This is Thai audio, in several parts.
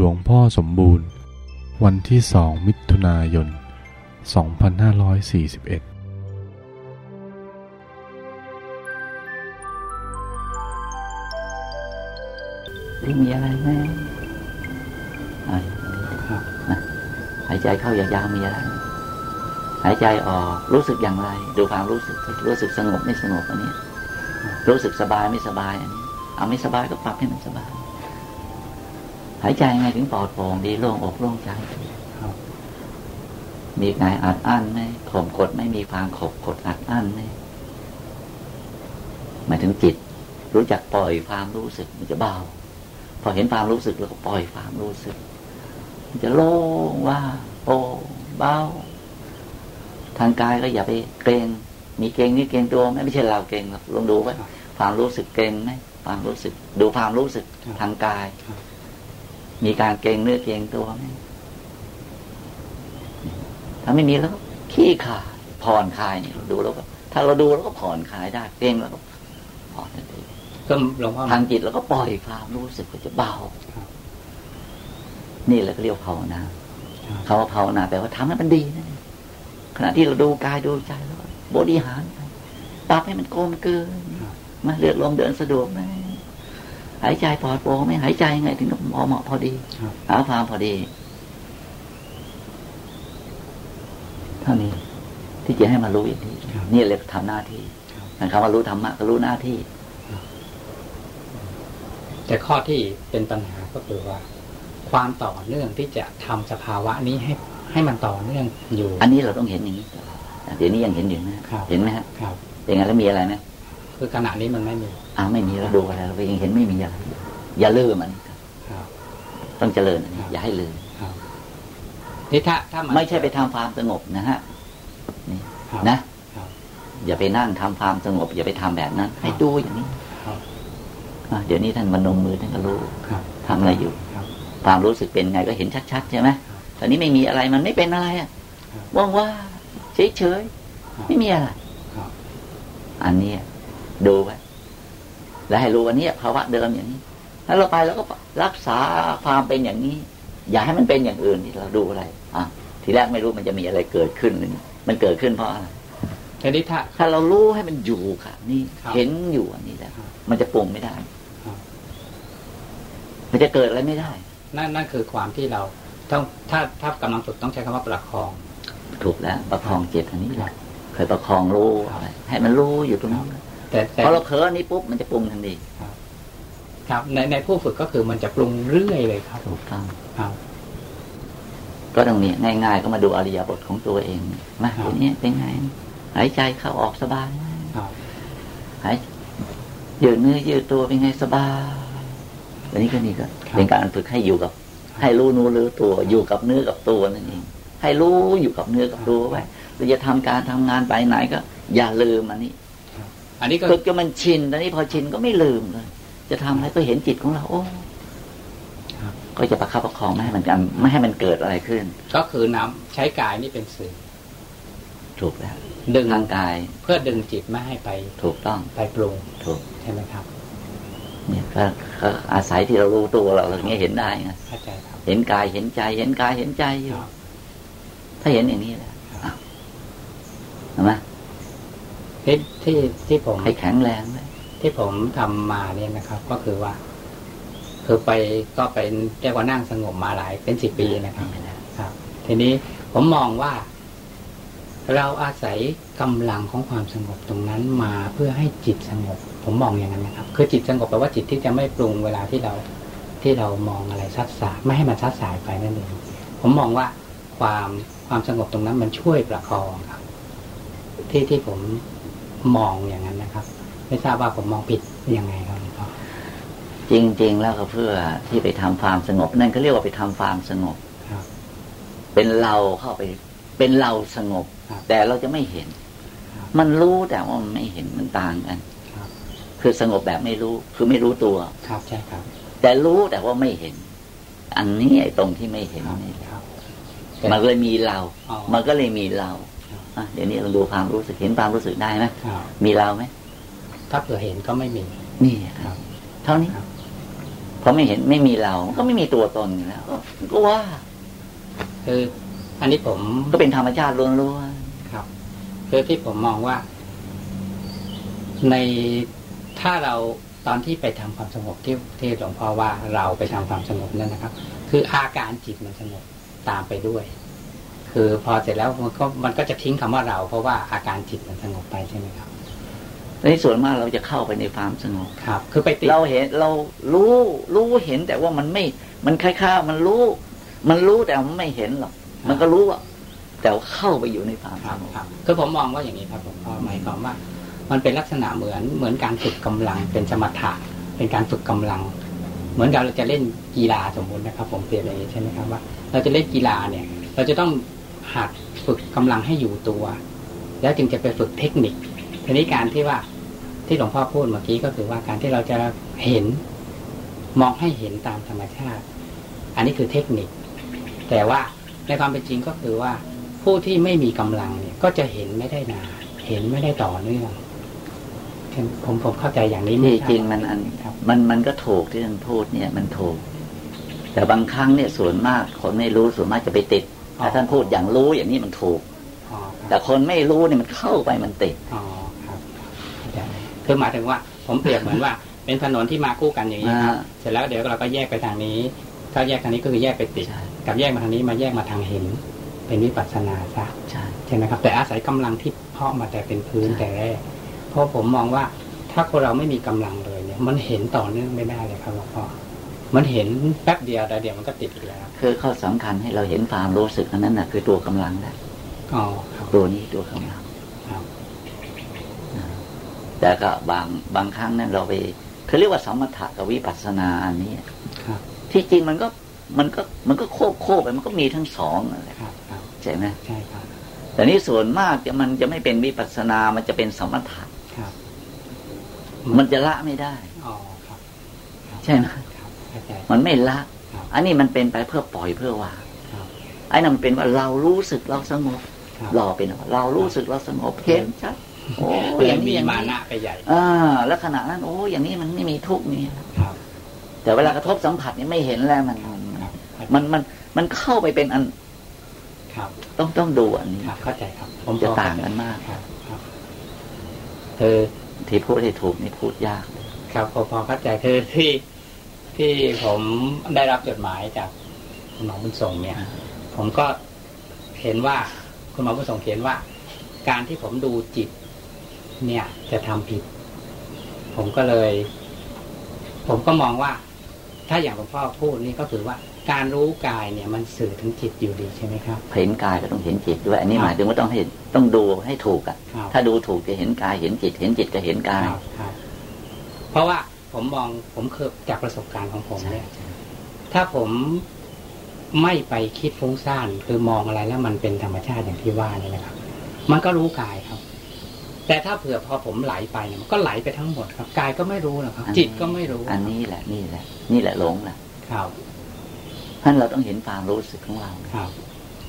หลวงพ่อสมบูรณ์ วันที่สองมิถุนายน 2541ที่มีอะไรไหมหายใจเข้ายาวๆมีอะไร หายใจออกรู้สึกอย่างไร ดูความรู้สึกรู้สึกสงบไม่สงบอันนี้ รู้สึกสบายไม่สบายอันนี้ เอาไม่สบายก็ปรับให้มันสบาย หายใจยังไงถึงปลอดโปร่งดีโล่งอกโล่งใจมีไงอัดอั้นไหมข่มกดไม่มีความขบกดอัดอั้นไหมหมายถึงจิต รู้จักปล่อยความรู้สึก มันจะเบา พอเห็นความรู้สึกแล้วก็ปล่อยความรู้สึก มันจะโล่งว่าโปร่งเบาทางกายก็อย่าไปเกรงมีเกรงนี่เกรงตัวไหมไม่ใช่เราเกรงหรอกลองดูไว้ความรู้สึกเกรงไหมความรู้สึก ดูความรู้สึกทางกาย มีการเกรงเนื้อเกรงตัวไหมถ้าไม่มีแล้วก็ขี้ขายผ่อนคลายเนี่ยดูแล้วก็ ถ้าเราดูแล้วก็ผ่อนคลายได้เกรงแล้วก็ผ่อนทันทีก็หลวงพ่อทางจิตแล้วก็ปล่อยความรู้สึกก็จะเบาครับนี่แหละก็เรียกว่าภาวนาคำว่าภาวนาแปลว่าทำให้มันดีนะขณะที่เราดูกายดูใจแล้วบริหารไปปรับให้มันโกลมเกินมาเลือดลมเดินสะดวกไหม หายใจปลอดโปร่งไหมหายใจยังไง ถึงพอเหมาะพอดีครับหาความพอดี เท่านี้ ที่จะให้มารู้อย่างนี้ครับนี่เรียกทำหน้าที่ครับนะครับว่ารู้ธรรมะก็รู้หน้าที่ แต่ข้อที่เป็นปัญหาก็คือว่า ความต่อเนื่องที่จะทำสภาวะนี้ให้ให้มันต่อเนื่องอยู่ อันนี้เราต้องเห็นอย่างนี้ตลอดเดี๋ยวนี้ยังเห็นอยู่นะครับเห็นไหมฮะครับเป็นไงแล้วมีอะไรไหมคือขณะนี้มันไม่มี อ้าวไม่มีแล้วดูอะไรเราก็ยังเห็นไม่มีอะไรอย่าลืมมันครับต้องเจริญอันนี้ครับอย่าให้ลืมครับนี่ถ้าถ้ามันไม่ใช่ไปทำความสงบนะฮะนี่ครับนะครับอย่าไปนั่งทำความสงบ อย่าไปทำแบบนั้น ให้ดูอย่างนี้ครับอะเดี๋ยวนี้ท่านมานมมือท่านก็รู้ครับทำอะไรอยู่ครับความรู้สึกเป็นไงก็เห็นชัดๆใช่ไหมครับตอนนี้ไม่มีอะไรมันไม่เป็นอะไรอะครับว่างว่าเฉยเฉยๆครับไม่มีอะไรครับอันเนี้ยดูไว้ แล้วให้รู้ว่าเนี่ยภาวะเดิมอย่างนี้แล้วเราไปแล้วก็รักษาความเป็นอย่างนี้ อย่าให้มันเป็นอย่างอื่นที่เราดูอะไร อะ ทีแรกไม่รู้มันจะมีอะไรเกิดขึ้นหนึ่งมันเกิดขึ้นเพราะอะไรทีนี้ถ้าถ้าเรารู้ให้มันอยู่ค่ะ นี่ครับเห็นอยู่อันนี้แล้วครับมันจะปรุงไม่ได้ครับมันจะเกิดอะไรไม่ได้ นั่นนั่นคือความที่เราต้องถ้าถ้ากำลังฝึกต้องใช้คำว่าประคอง ถูกแล้ว ประคองจิตอันนี้แหละเคยประคองรู้ครับอะไรให้มันรู้อยู่ตรงนั้น แต่แต่พอเราเผลออันนี้ปุ๊บมันจะปรุงทันทีครับ ในในผู้ฝึกก็คือมันจะปรุงเรื่อยเลยครับถูกต้องครับ ก็ตรงนี้ง่าย ๆ ก็มาดูอริยบทของตัวเองมาครับทีนี้เป็นไงหายใจเข้าออกสบายไหมครับหายยืดเนื้อยืดตัวเป็นไงสบายอันนี้ก็นี่ก็เป็นการฝึกให้อยู่กับ ให้รู้นู้รู้ตัว อยู่กับเนื้อกับตัวนั่นเองให้รู้อยู่กับเนื้อกับตัวไว้เราจะทำการทำงานไปไหนก็ อย่าลืมอันนี้ อันนี้ก็ฝึกจนมันชินตอนนี้พอชินก็ไม่ลืมเลย จะทำอะไรก็เห็นจิตของเรา โอ้ครับก็จะประคับประคองไม่ให้มันกันไม่ให้มันเกิดอะไรขึ้น ก็คือนำใช้กายนี่เป็นสื่อถูกแล้วดึงทางกาย เพื่อดึงจิตไม่ให้ไป ถูกต้องไปปรุงถูกใช่ไหมครับ เนี่ยก็ก็อาศัยที่เรารู้ตัวเราอย่างเงี้ยเห็นได้ไงเข้าใจครับ เห็นกายเห็นใจ เห็นกายเห็นใจอยู่ครับถ้าเห็นอย่างนี้แหละครับเห็นไหม ที่ที่ที่ผมให้แข็งแรงเลยที่ผมทำมาเนี่ยนะครับ ก็คือว่า คือไปก็เป็นเรียกว่านั่งสงบมาหลายเป็นสิบปีนะครับนี่แหละครับ ทีนี้ผมมองว่า เราอาศัยกำลังของความสงบตรงนั้นมาเพื่อให้จิตสงบ ผมมองอย่างนั้นนะครับ คือจิตสงบแปลว่าจิตที่จะไม่ปรุงเวลาที่เราที่เรามองอะไรซัดสายไม่ให้มันซัดสายไปนั่นเองผมมองว่าความความสงบตรงนั้นมันช่วยประคองครับ ที่ที่ผม มองอย่างนั้นนะครับ ไม่ทราบว่าผมมองผิดยังไงครับหลวงพ่อจริง ๆ แล้วก็เพื่อที่ไปทำความสงบ นั่นก็เรียกว่าไปทำความสงบครับ เป็นเราเข้าไป เป็นเราสงบครับแต่เราจะไม่เห็นครับมันรู้แต่ว่ามันไม่เห็นมันต่างกันครับคือสงบแบบไม่รู้ คือไม่รู้ตัว ครับใช่ครับ แต่รู้แต่ว่าไม่เห็น อันนี้ไอ้ตรงที่ไม่เห็นครับนี่ครับมันก็เลยมีเราอ๋อมันก็เลยมีเราครับอะ เดี๋ยวนี้เราดูความรู้สึกเห็นความรู้สึกได้ไหมครับมีเราไหมถ้าเผื่อเห็นก็ไม่มี นี่คครัรับบเท่านี้ครับพอราะไม่เห็นไม่มีเรา ก็ไม่มีตัวตนอยู่แล้วก็ว่าคืออันนี้ผมก็เป็นธรรมชาติล้วนครับคือที่ผมมองว่า ในถ้าเราตอนที่ไปทำความสงบที่ที่หลวงพ่อว่าเราไปทำความสงบนั่นนะครับ คืออาการจิตมันสงบตามไปด้วย คือพอเสร็จแล้วมันก็มันก็จะทิ้งคำว่าเรา เพราะว่าอาการจิตมันสงบไปใช่ไหมครับๆในส่วนมากเราจะเข้าไปในความสงบครับ คือไปติดเราเห็นเรารู้รู้เห็นแต่ว่ามันไม่ มันคล้ายๆมันรู้ มันรู้แต่มันไม่เห็นหรอกมันก็รู้อะแต่ว่าเข้าไปอยู่ในความคสรับงบครับคือผมมองว่าอย่างนี้ครับหลวงพ่อหมายความว่า มันเป็นลักษณะเหมือนเหมือนการฝึกกำลังเป็นสมถะเป็นการฝึกกำลัง เหมือนกับเราจะเล่นกีฬาสมมุตินะครับ ผมเปรียบอย่างนี้ใช่ไหมครับว่า เราจะเล่นกีฬาเนี่ย เราจะต้อง หัดฝึกกำลังให้อยู่ตัว แล้วจึงจะไปฝึกเทคนิคทีนี้การที่ว่าที่หลวงพ่อพูดเมื่อกี้ก็คือว่าการที่เราจะเห็นมองให้เห็นตามธรรมชาติ อันนี้คือเทคนิค แต่ว่าในความเป็นจริงก็คือว่า ผู้ที่ไม่มีกำลังเนี่ย ก็จะเห็นไม่ได้นานเห็นไม่ได้ต่อเนื่องผมผมเข้าใจอย่างนี้ไหที่จริงมันอันครับมันมันก็ถูกที่ท่านพูดเนี่ย มันถูก แต่บางครั้งเนี่ยส่วนมากคนไม่รู้ส่วนมากจะไปติด ถ้าท่านพูดอย่างรู้อย่างนี้มันถูกอ๋อคแต่รับคนไม่รู้เนี่ยมันเข้าไปมันติดอ๋อครับเข้าใจคือหมายถึงว่า ผมเปรียบเหมือนว่า เป็นถนนที่มาคู่กันอย่างนี้ครับอ่าเสร็จแล้วเดี๋ยวเราก็แยกไปทางนี้ ถ้าแยกทางนี้ก็คือแยกไปติดใช่กับแยกมาทางนี้มาแยกมาทางเห็น เป็นวิปัสสนาซะใช่ใช่ไหมครับ แต่อาศัยกำลังที่เพาะมาแต่เป็นพื้นใช่แต่แรกเพราะผมมองว่าถ้าคนเราไม่มีกำลังเลยเนี่ย มันเห็นต่อเนื่องไม่ได้เลยครับหลวงพ่อ มันเห็นแป๊บเดียวแต่เดียวมันก็ติดอีกแล้ว คือข้อสำคัญให้เราเห็นความรู้สึกอันนั้นน่ะ คือตัวกำลังนะอ๋อครับตัวนี้ตัวกำลังครับแต่ก็บางบางครั้งนั้นเราไปเขาเรียกว่าสมถะกับวิปัสสนาอันนี้ครับที่จริงมันก็มันก็มันก็โคบโคบไปมันก็มีทั้งสองนั่นแหละครับครับใช่ไหมใช่ครับแต่นี่ส่วนมากจะมันจะไม่เป็นวิปัสสนา มันจะเป็นสมถะครับมันจะละไม่ได้อ๋อครับครับใช่ไหมครับเข้าใจ มันไม่ละครับอันนี้มันเป็นไปเพื่อปล่อยเพื่อวางครับไอ้นั่นมันเป็นว่าเรารู้สึกเราสงบครับเราเป็นว่าเรารู้สึกเราสงบเห็นชัดโอ้เพื่ออย่างนี้มีอย่างมานี้นะไปใหญ่อ่าแล้วขณะนั้น โอ้อย่างนี้มันไม่มีทุกข์นี่ครับแต่เวลากระทบสัมผัสนี่ไม่เห็นแล้วมันมันมันมันเข้าไปเป็นอันครับต้องต้องดูอันนี้ครับเข้าใจครับผมจะพอต่างกันมากครับครับคือที่พูดให้ถูกนี่พูดยาก ครับผมพอเข้าใจคือที่ ที่ผมได้รับจดหมายจากคุณหมอบุญส่งเนี่ย ผมก็เห็นว่าคุณหมอบุญส่งเขียนว่า การที่ผมดูจิต เนี่ยจะทำผิด ผมก็เลย ผมก็มองว่า ถ้าอย่างหลวงพ่อพูดนี่ก็คือว่าการรู้กายเนี่ยมันสื่อถึงจิตอยู่ดีใช่ไหมครับเห็นกายก็ต้องเห็นจิตด้วย อันนี้ครับหมายถึงว่าต้องเห็นต้องดูให้ถูกอะครับถ้าดูถูกจะเห็นกายเห็นจิต เห็นจิตก็เห็นกายครับครับเพราะว่า ผมมองผมเคยจากประสบการณ์ของผมใช่เนี่ยถ้าผมไม่ไปคิดฟุ้งซ่านคือมองอะไรแล้วมันเป็นธรรมชาติอย่างที่ว่าเนี่ยนะครับ มันก็รู้กายครับ แต่ถ้าเผื่อพอผมไหลไปเนี่ยมันก็ไหลไปทั้งหมดครับกายก็ไม่รู้นะครับอันนี้จิตก็ไม่รู้ อันนี้แหละนี่แหละ นี่แหละหลงแหละครับเพราะฉะนั้นเราต้องเห็นความรู้สึกของเราครับ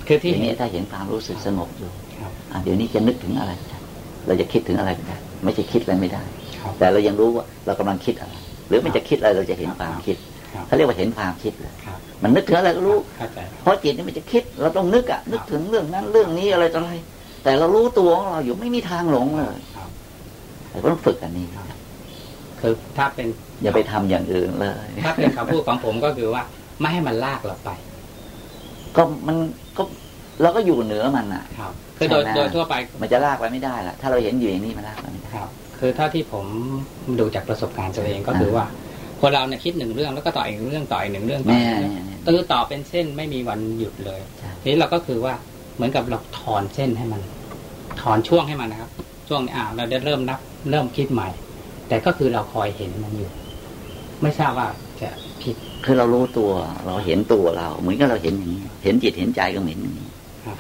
คือที่ทีเห็นี้นถ้าเห็นความรู้สึกสงบอยู่ครับอะเดี๋ยวนี้จะนึกถึงอะไรไม่ได้เราจะคิดถึงอะไรไม่ได้ไม่ใช่คิดอะไรไม่ได้ครับ แต่เรายังรู้ว่าเรากำลังคิดอะไรหรือมันจะคิดอะไรเราจะเห็นความคิดครับเขาเรียกว่าเห็นความคิดเลยครับมันนึกถึงอะไรก็รู้เข้าใจครับเพราะจิตนี่มันจะคิด เราต้องนึกอะนึกถึงเรื่องนั้นเรื่องนี้อะไรต่ออะไร แต่เรารู้ตัวของเราอยู่ไม่มีทางหลงเลยครับแต่ก็ต้องฝึกอันนี้คือถ้าเป็นอย่าไปทำอย่างอื่นเลยถ้าเป็นคำพูดของผมก็คือว่า ไม่ให้มันลากเราไป ก็มันก็เราก็อยู่เหนือมันอะครับคือโดยใช่ไหมโดยทั่วไป มันจะลากไปไม่ได้ละถ้าเราเห็นอยู่อย่างนี้มันลากไปไม่ได้ ครับคือถ้าที่ผมดูจากประสบการณ์ตัวเองก็คือว่า คนเราเนี่ยคิดหนึ่งเรื่องแล้วก็ต่ออีกหนึ่งเรื่องต่ออีกหนึ่งเรื่องต่อแม่อีกหนึ่งเรื่องเนี่ยตื้อต่อเป็นเส้นไม่มีวันหยุดเลยใช่ทีนี้เราก็คือว่าเหมือนกับเราถอนเส้นให้มัน ถอนช่วงให้มันนะครับ ช่วงนี้อ่าเราจะเริ่มนับ เริ่มคิดใหม่ แต่ก็คือเราคอยเห็นมันอยู่ ไม่ทราบว่าจะผิดคือเรารู้ตัว เราเห็นตัวเรา เหมือนกับเราเห็นอย่างนี้ เห็นจิตเห็นใจก็เหมือนอย่างนี้ครับ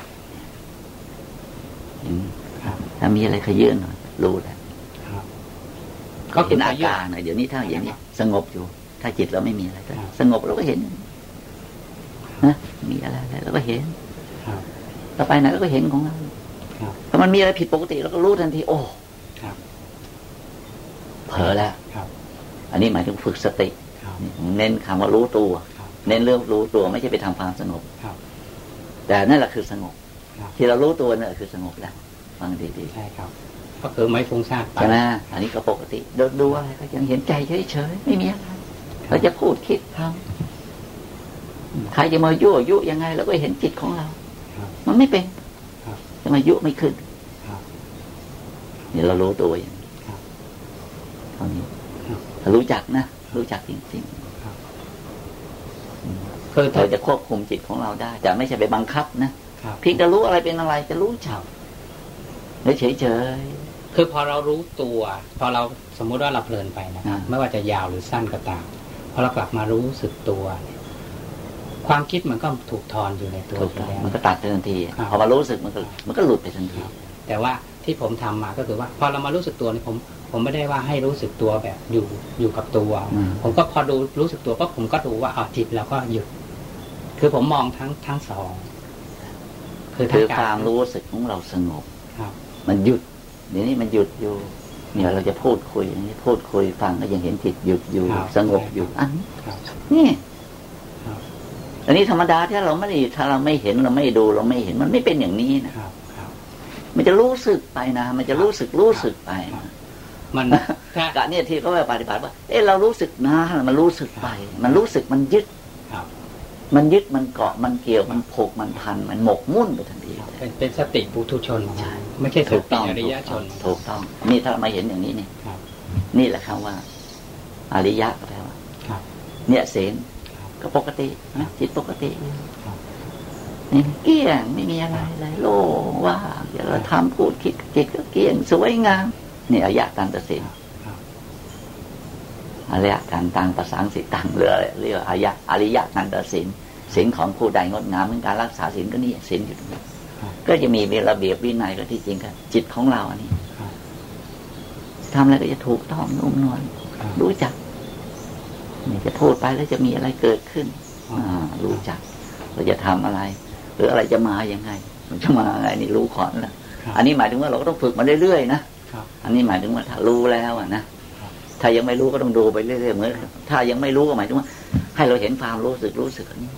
เห็นครับถ้ามีอะไรขยื่นหน่อยรู้แล้วครับ ก็เห็นอาขยื่การหน่อยเดี๋ยวนี้ถ้าอย่างนี้ครับสงบอยู่ ถ้าจิตเราไม่มีอะไรก็ครับสงบเราก็เห็นนะมีอะไรอะไรเราก็เห็นครับเราไปไหนเราก็เห็นของเราครับถ้ามันมีอะไรผิดปกติเราก็รู้ทันทีโอ้ครับเผลอแล้วครับอันนี้หมายถึงฝึกสติครับครับนี่ผมเน้นคำว่ารู้ตัวครับเน้นเรื่องรู้ตัวไม่ใช่ไปทำความสงบครับแต่นั่นแหละคือสงบครับที่เรารู้ตัวนั่นแหละคือสงบแล้วฟังดีใช่ครับ ก็คือไม่ฟุ้งซ่านๆไปใช่ไหมอันนี้ก็ปกติดูดูอะไรก็ยังเห็นใจเฉยๆไม่มีอะไรเราจะพูดคิดทำใครจะมายั่วยุยังไงเราก็เห็นจิตของเราครับมันไม่เป็นครับจะมายุไม่ขึ้นครับเนี่ยเรารู้ตัวอย่างนี้ครับเท่านี้ครับถ้ารู้จักนะรู้จักจริงคือๆถ้าเราจะควบคุมจิตของเราได้จะไม่ใช่ไปบังคับนะครับเพียงแต่รู้อะไรเป็นอะไร จะรู้จักแล้วเฉย คือพอเรารู้ตัว พอเราสมมุติว่าเราเพลินไปนะครับอ่าไม่ว่าจะยาวหรือสั้นก็ตามพอเรากลับมารู้สึกตัวเนี่ยความคิดมันก็ถูกทอนอยู่ในตัวๆถูกอยู่ต้องแล้วมันก็ตัดไปทันทีครับพอมารู้สึกมันก็มันก็หลุดไปทันทีแต่ว่าที่ผมทำมาก็คือว่า พอเรามารู้สึกตัวนี่ผม ผมไม่ได้ว่าให้รู้สึกตัวแบบอยู่อยู่กับตัวอืมผมก็พอดูรู้สึกตัวก็ผมก็ดูว่าอ๋อจิตเราก็หยุด คือผมมองทั้งทั้งสองคือทั้คืงอการความรู้สึกของเราสงบครับมันหยุด เดี๋ยวนี้มันหยุดอยู่ เนี่ยเราจะพูดคุยอย่างนี้พูดคุยฟังก็ยังเห็นจิตหยุดอยู่ครับสงบอยู่อันนี้ครับนี่ครับอันนี้ธรรมดาถ้าเราไม่ได้ถ้าเราไม่เห็นเราไม่ดูเราไม่เห็นมันไม่เป็นอย่างนี้นะครับครับมันจะรู้สึกไปนะ มันจะรู้สึกรู้สึกไปครับนะมันถ้ากะเนี่ยที่เขาไปปฏิบัติว่า เอ๊ะเรารู้สึกนะมันรู้สึกไป มันรู้สึกมันยึดครับมันยึดมันเกาะมันเกี่ยวมันผูกมันพันมันหมกมุ่นไปทันทีเป็นเป็นสติปุถุชนใช่ ไม่ใช่สถูกติต้องอริถูยกชต้องนถูกต้อง นี่ถ้าเรามาเห็นอย่างนี้นี่ครับนี่แหละคำว่า อริยะก็แปลว่าครับเนี่ยเสนครับก็ปกตินะจิตปกติครับนี่เกลี้ยงไม่มีอะไรเลยโล่งว่างเดี๋ยวเราทำพูดคิดจิตก็เกลี้ยงสวยงามนี่อริยะตันตสินครับอริยะตันตังประสังสิตังเรือเรียกว่าอริยะอริยะตันตสินสินของผู้ใดงดงามเหมือนการรักษาสินก็นี่สินอยู่ตรงนี้ครับ ก็จะมีระเบียบวินัยก็ที่จริงก็จิตของเราอันนี้ครับทำอะไรก็จะถูกต้องนุ่มนวลครับรู้จักนี่จะพูดไปแล้วจะมีอะไรเกิดขึ้นอ๋ออ่ารู้จักเราจะทำอะไร หรืออะไรจะมายังไง มันจะมาไงนี่รู้ก่อนแล้วครับอันนี้หมายถึงว่าเราก็ต้องฝึกมาเรื่อยๆนะครับอันนี้หมายถึงว่าถ้ารู้แล้วอะนะครับถ้ายังไม่รู้ก็ต้องดูไปเรื่อยๆเหมือนถ้ายังไม่รู้ก็หมายถึงว่า ให้เราเห็นความรู้สึกรู้สึกอันนี้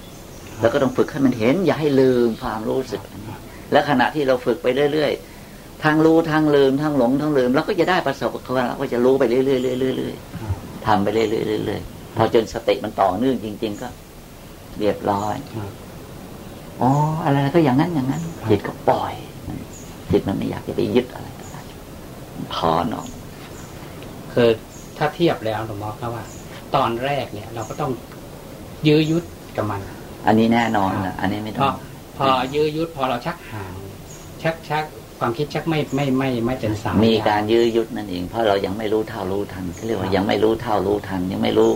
แล้วก็ต้องฝึกให้มันเห็นอย่าให้ลืมความรู้สึกอันนี้ และขณะที่เราฝึกไปเรื่อยๆทางรู้ทางลืมทางหลงทางลืมเราก็จะได้ประสบการณ์เราก็จะรู้ไปเรื่อยๆเรื่อยๆเรื่อยๆครับทำไปเรื่อยๆเรื่อยๆพอจนสติมันต่อเนื่องจริง ๆ ก็ เรียบร้อยครับอ๋ออะไรก็อย่างนั้นอย่างนั้นครับจิตก็ปล่อยจิตมันไม่อยากจะไปยึดอะไรก็ได้ถอนออกคือถ้าเทียบแล้วหลวงพ่อครับว่า ตอนแรกเนี่ย เราก็ต้องยื้อยุดกับมัน อันนี้แน่นอนนะอันนี้ไม่พต้อองพ อยื้อยุดพอเราชักห่างชักชักความคิดชักไม่ไม่ไม่ไม่เป็นสายมีการยื้อยุดนั่นเองเพราะเรายังไม่รู้เท่ารู้ทันเขาเรียกว่ายังไม่รู้เท่ารู้ทัน ยังไม่รู้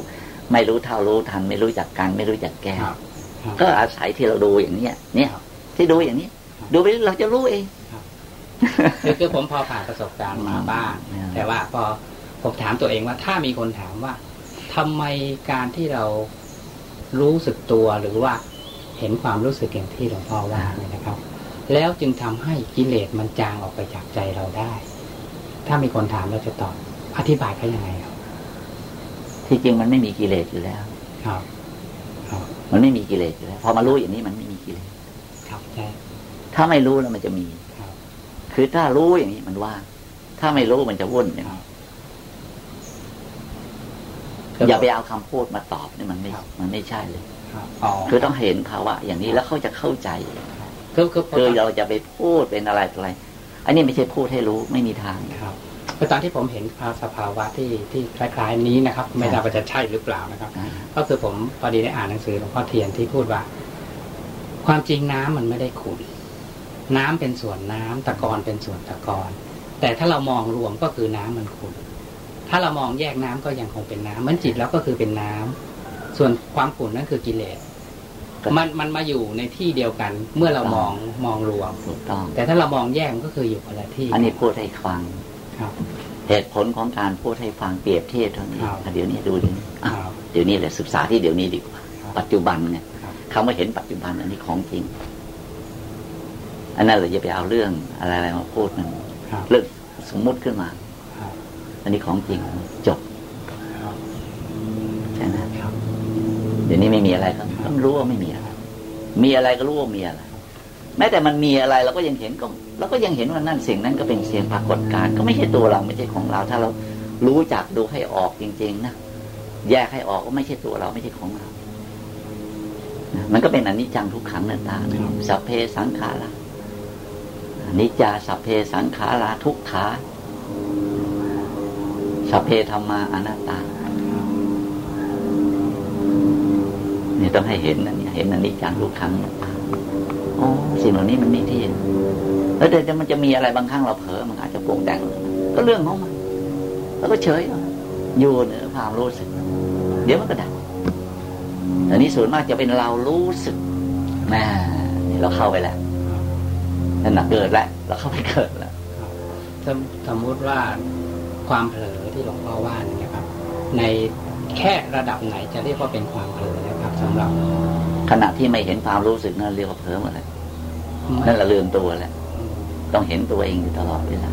ไม่รู้เท่ารู้ทัน ไม่รู้จักการไม่รู้จักแก้ครับครับก็อาศัยที่เราดูอย่างเนี้ย เนี่ยครับที่ดูอย่างนี้ครับดูไปเราจะรู้เองคือคือผมพอผ่านประสบการณ์มาบ้างอืมแต่ว่าพอผมถามตัวเองว่าถ้ามีคนถามว่าทำไมการที่เรารู้สึกตัวหรือว่า เห็นความรู้สึกอย่างที่หลวงพ่อว่าเนี่ยนะครับ แล้วจึงทำให้กิเลสมันจางออกไปจากใจเราได้ ถ้ามีคนถามเราจะตอบ อธิบายเขายังไงครับ ที่จริงมันไม่มีกิเลสอยู่แล้วครับครับมันไม่มีกิเลสอยู่แล้วพอมารู้อย่างนี้มันไม่มีกิเลสครับใช่ถ้าไม่รู้แล้วมันจะมีครับ คือถ้ารู้อย่างนี้มันว่างถ้าไม่รู้มันจะวุ่นอย่างนี้อย่าไปเอาคำพูดมาตอบนี่มันไม่ มันไม่ใช่เลย ครับอ๋อคือต้องเห็นภาวะอย่างนี้แล้วเขาจะเข้าใจคือคือคือเราจะไปพูดเป็นอะไรอะไร อันนี้ไม่ใช่พูดให้รู้ไม่มีทางครับคือตอนที่ผมเห็นสภาวะที่ที่คล้ายๆนี้นะครับ ไม่ทราบว่าจะใช่หรือเปล่านะครับอ่าก็คือผมพอดีได้อ่านหนังสือหลวงพ่อเทียนที่พูดว่า ความจริงน้ำมันไม่ได้ขุ่นน้ำเป็นส่วนน้ำตะกอนเป็นส่วนตะกอนแต่ถ้าเรามองรวมก็คือน้ำมันขุ่นถ้าเรามองแยกน้ำก็ยังคงเป็นน้ำเหมันจิตแล้วก็คือเป็นน้ำ ส่วนความขุ่นนั่นคือกิเลสก็มันมันมาอยู่ในที่เดียวกัน เมื่อเรามองมองรวมถูกต้อง แต่ถ้าเรามองแยกมันก็คืออยู่คนละที่ อันนี้พูดให้ฟังครับ เหตุผลของการพูดให้ฟังเปรียบเทียบเท่านี้ครับอะเดี๋ยวนี้ดูเดี๋ยวนี้คอะรับเดี๋ยวนี้เลยศึกษาที่เดี๋ยวนี้ดีกว่าครับปัจจุบันไงครับคำว่าเห็นปัจจุบันอันนี้ของจริง อันนั้นเราจะไปเอาเรื่องอะไรอะไรมาพูดมันครับเรื่องสมมุติขึ้นมาครับอันนี้ของจริงจบครับใช่ไหมครับ ดี๋ยวนี้ไม่มีอะไรครับต้องรู้ว่าไม่มีอะไร มีอะไรก็รู้ว่ามีอะไร แม้แต่มันมีอะไรเราก็ยังเห็นก็เราก็ยังเห็นว่านั่นสิ่งนั้นก็เป็นเสียงปรากฏการณ์ก็ไม่ใช่ตัวเราไม่ใช่ของเรา ถ้าเรารู้จักดูให้ออกจริง ๆ นะแยกให้ออกว่าไม่ใช่ตัวเราไม่ใช่ของเรา มันก็เป็นอนิจจังทุกขังนันตาสัพเพสังขารานิจจาสัพเพสังขาราทุกขาสัพเพธรรมาอนัตตา นี่ยต้องให้เห็นนะเนี่ยเห็นอันิจจังทุกขังนันตาอ๋อสิ่งเหล่านี้มันไม่เที่ยงแล้วแต่มันจะมีอะไรบางครั้งเราเผลอมันอาจจะปรุงแต่งก็เรื่องของมันแล้วก็เฉยอยู่เหนือความรู้สึก เดี๋ยวมันก็ดับอันนี้ส่วนมากจะเป็นเรารู้สึกแม่เราเข้าไปแล้วนั่นหนักเกิดแล้วเราเข้าไปเกิดแล้วสมมติว่าความเผลอที่หลวงพ่อว่านี่ครับ ใน แค่ระดับไหนจะเรียกว่าเป็นความเผลอนะครับสำหรับขณะที่ไม่เห็นความรู้สึกนั่นเรียกว่าเผลอหมดเลยนั่นละลืมตัวแล้วต้องเห็นตัวเองอยู่ตลอดเวลา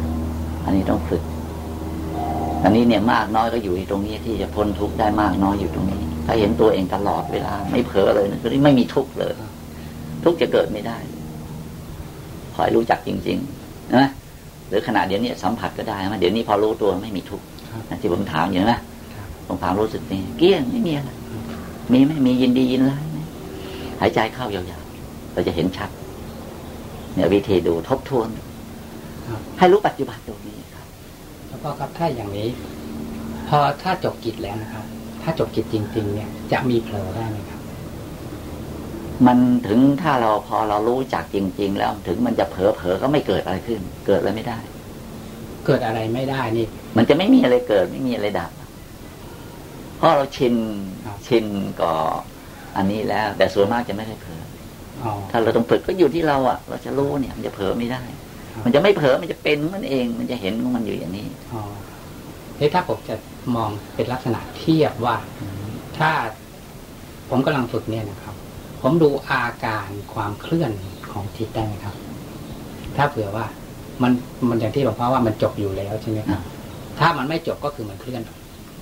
อันนี้ต้องฝึก อันนี้เนี่ยมากน้อยก็อยู่ตรงนี้ที่จะพ้นทุกข์ได้มากน้อยอยู่ตรงนี้ ถ้าเห็นตัวเองตลอดเวลา ไม่เผลอเลยนะคือไม่มีทุกข์เลย ทุกข์จะเกิดไม่ได้ขอให้รู้จักจริงๆนะหรือขณะเดี๋ยวนี้สัมผัสก็ได้นะเดี๋ยวนี้พอรู้ตัวไม่มีทุกข์ที่ผมถามอย่างนะ ผมถามรู้สึกนี่เกี้ยงไม่มีอะไรมีไหมมียินดียินร้ายไหมหายใจเข้ายาวๆเราจะเห็นชัด เนี่ยวิธีดูทบทวนให้รู้ปัจจุบันตรงนี้ครับแล้วก็ครับถ้าอย่างนี้ พอถ้าจบกิจแล้วนะครับ ถ้าจบกิจจริง ๆ เนี่ย จะมีเผลอได้ไหมครับ มันถึงถ้าเราพอเรารู้จักจริง ๆ แล้วถึงมันจะเผลอเผลอก็ไม่เกิดอะไรขึ้น เกิดอะไรไม่ได้ เกิดอะไรไม่ได้นี่ มันจะไม่มีอะไรเกิดไม่มีอะไรดับ เพราะเราชินชินก่ออันนี้แล้ว แต่ส่วนมากจะไม่ได้เผลอถ้าเราต้องฝึกก็อยู่ที่เราอะ เราจะรู้เนี่ย มันจะเผลอไม่ได้ มันจะไม่เผลอมันจะเป็นมันเอง มันจะเห็นของมันอยู่อย่างนี้อ๋อนี่ถ้าผมจะมองเป็นลักษณะเทียบว่า ถ้าผมกำลังฝึกเนี่ยนะครับ ผมดูอาการความเคลื่อนของจิตได้ไหมครับ ถ้าเผื่อว่ามันมันอย่างที่หลวงพ่อว่ามันจบอยู่แล้วใช่ไหมครับ ถ้ามันไม่จบก็คือมันเคลื่อน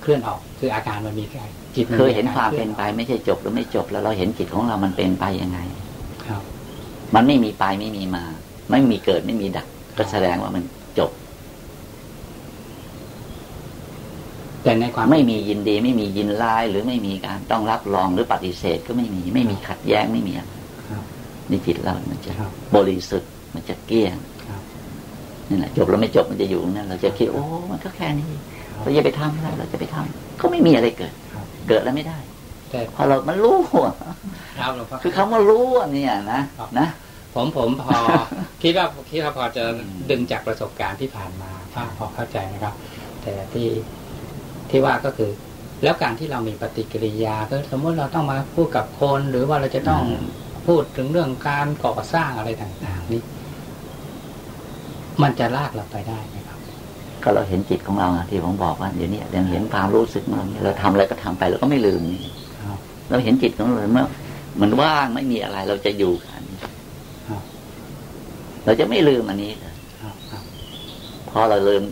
เคลื่อนออก คืออาการมันมีแค่จิตเคยเห็นความเป็นไปไม่ใช่จบหรือไม่จบ แล้วเราเห็นจิตของเรามันเป็นไปยังไง ครับ มันไม่มีไปไม่มีมา ไม่มีเกิดไม่มีดับก็แสดงว่ามันจบ แต่ในความไม่มียินดี ไม่มียินร้าย หรือไม่มีการต้องรับรองหรือปฏิเสธก็ไม่มี ไม่มีขัดแย้งไม่มีอะไรในจิตเรามันจะบริสุทธิ์มันจะเกลี้ยงนี่แหละจบแล้วไม่จบมันจะอยู่นั่นเราจะคิดโอ้มันก็แค่นี้ เราจะไปทำอะไรเราจะไปทำก็ไม่มีอะไรเกิด เกิดแล้วไม่ได้พอเรามันรู้คือคำว่ารู้เนี่ยนะนะผมผมพอคิดว่าคิดว่าพอจะดึงจากประสบการณ์ที่ผ่านมาพอเข้าใจนะครับ แต่ที่ที่ว่าก็คือ แล้วการที่เรามีปฏิกิริยาก็สมมติเราต้องมาพูดกับคน หรือว่าเราจะต้องพูดถึงเรื่องการก่อสร้างอะไรต่าง ๆ นี่มันจะลากเราไปได้ไหมครับ ก็เราเห็นจิตของเราที่ผมบอกว่าเดี๋ยวนี้ยังเห็นความรู้สึกมันเราทำอะไรก็ทำไปเราก็ไม่ลืมเราเห็นจิตของเราเมื่อมันว่างไม่มีอะไร เราจะอยู่เราจะไม่ลืมอันนี้พอเราลืม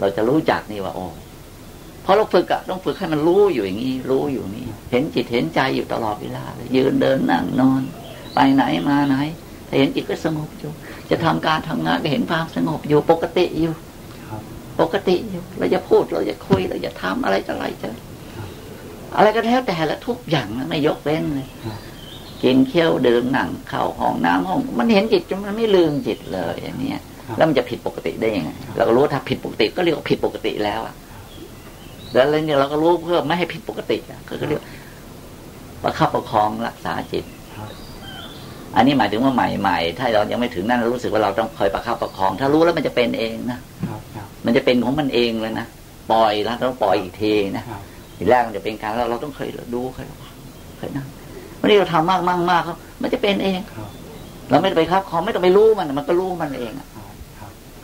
เราจะรู้จักนี่ว่าโอ้พอเราฝึกอะต้องฝึกให้มันรู้อยู่อย่างนี้รู้อยู่นี่ เห็นจิตเห็นใจอยู่ตลอดเวลายืนเดินนั่งนอน ไปไหนมาไหนถ้าเห็นจิตก็สงบอยู่ จะทำการทำงานก็เห็นความสงบอยู่ปกติอยู่ ปกติอยู่เราจะพูดเราจะคุยเราจะทำอะไรจะอะไรจะอะไรก็แล้วแต่ละทุกอย่างไม่ยกเว้นเลยกินเคี้ยวดื่มหนังเข้าห้องน้ำห้อง มันเห็นจิตจนมันไม่ลืมจิตเลยอย่างนี้แล้วมันจะผิดปกติได้ยังไงเราก็รู้ถ้าผิดปกติก็เรียกว่าผิดปกติแล้วอะแล้วอะไรเนี่ยเราก็รู้เพื่อไม่ให้ผิดปกติก็เรียกประคับประคองรักษาจิต อันนี้หมายถึงว่าใหม่ๆถ้าเรายังไม่ถึงนั่นเรารู้สึกว่าเราต้องคอยประคับประคอง ถ้ารู้แล้วมันจะเป็นเองนะ มันจะเป็นของมันเองเลยนะปล่อยแล้วต้องปล่อยอีกทีนะทีแรกมันจะเป็นการเราเราต้องเคยดูเคยเคยนั่งวันนี้เราทำมากมากมากเขามันจะเป็นเองเราไม่ไปครับขอไม่ต้องไปรู้มันมันก็รู้มันเอง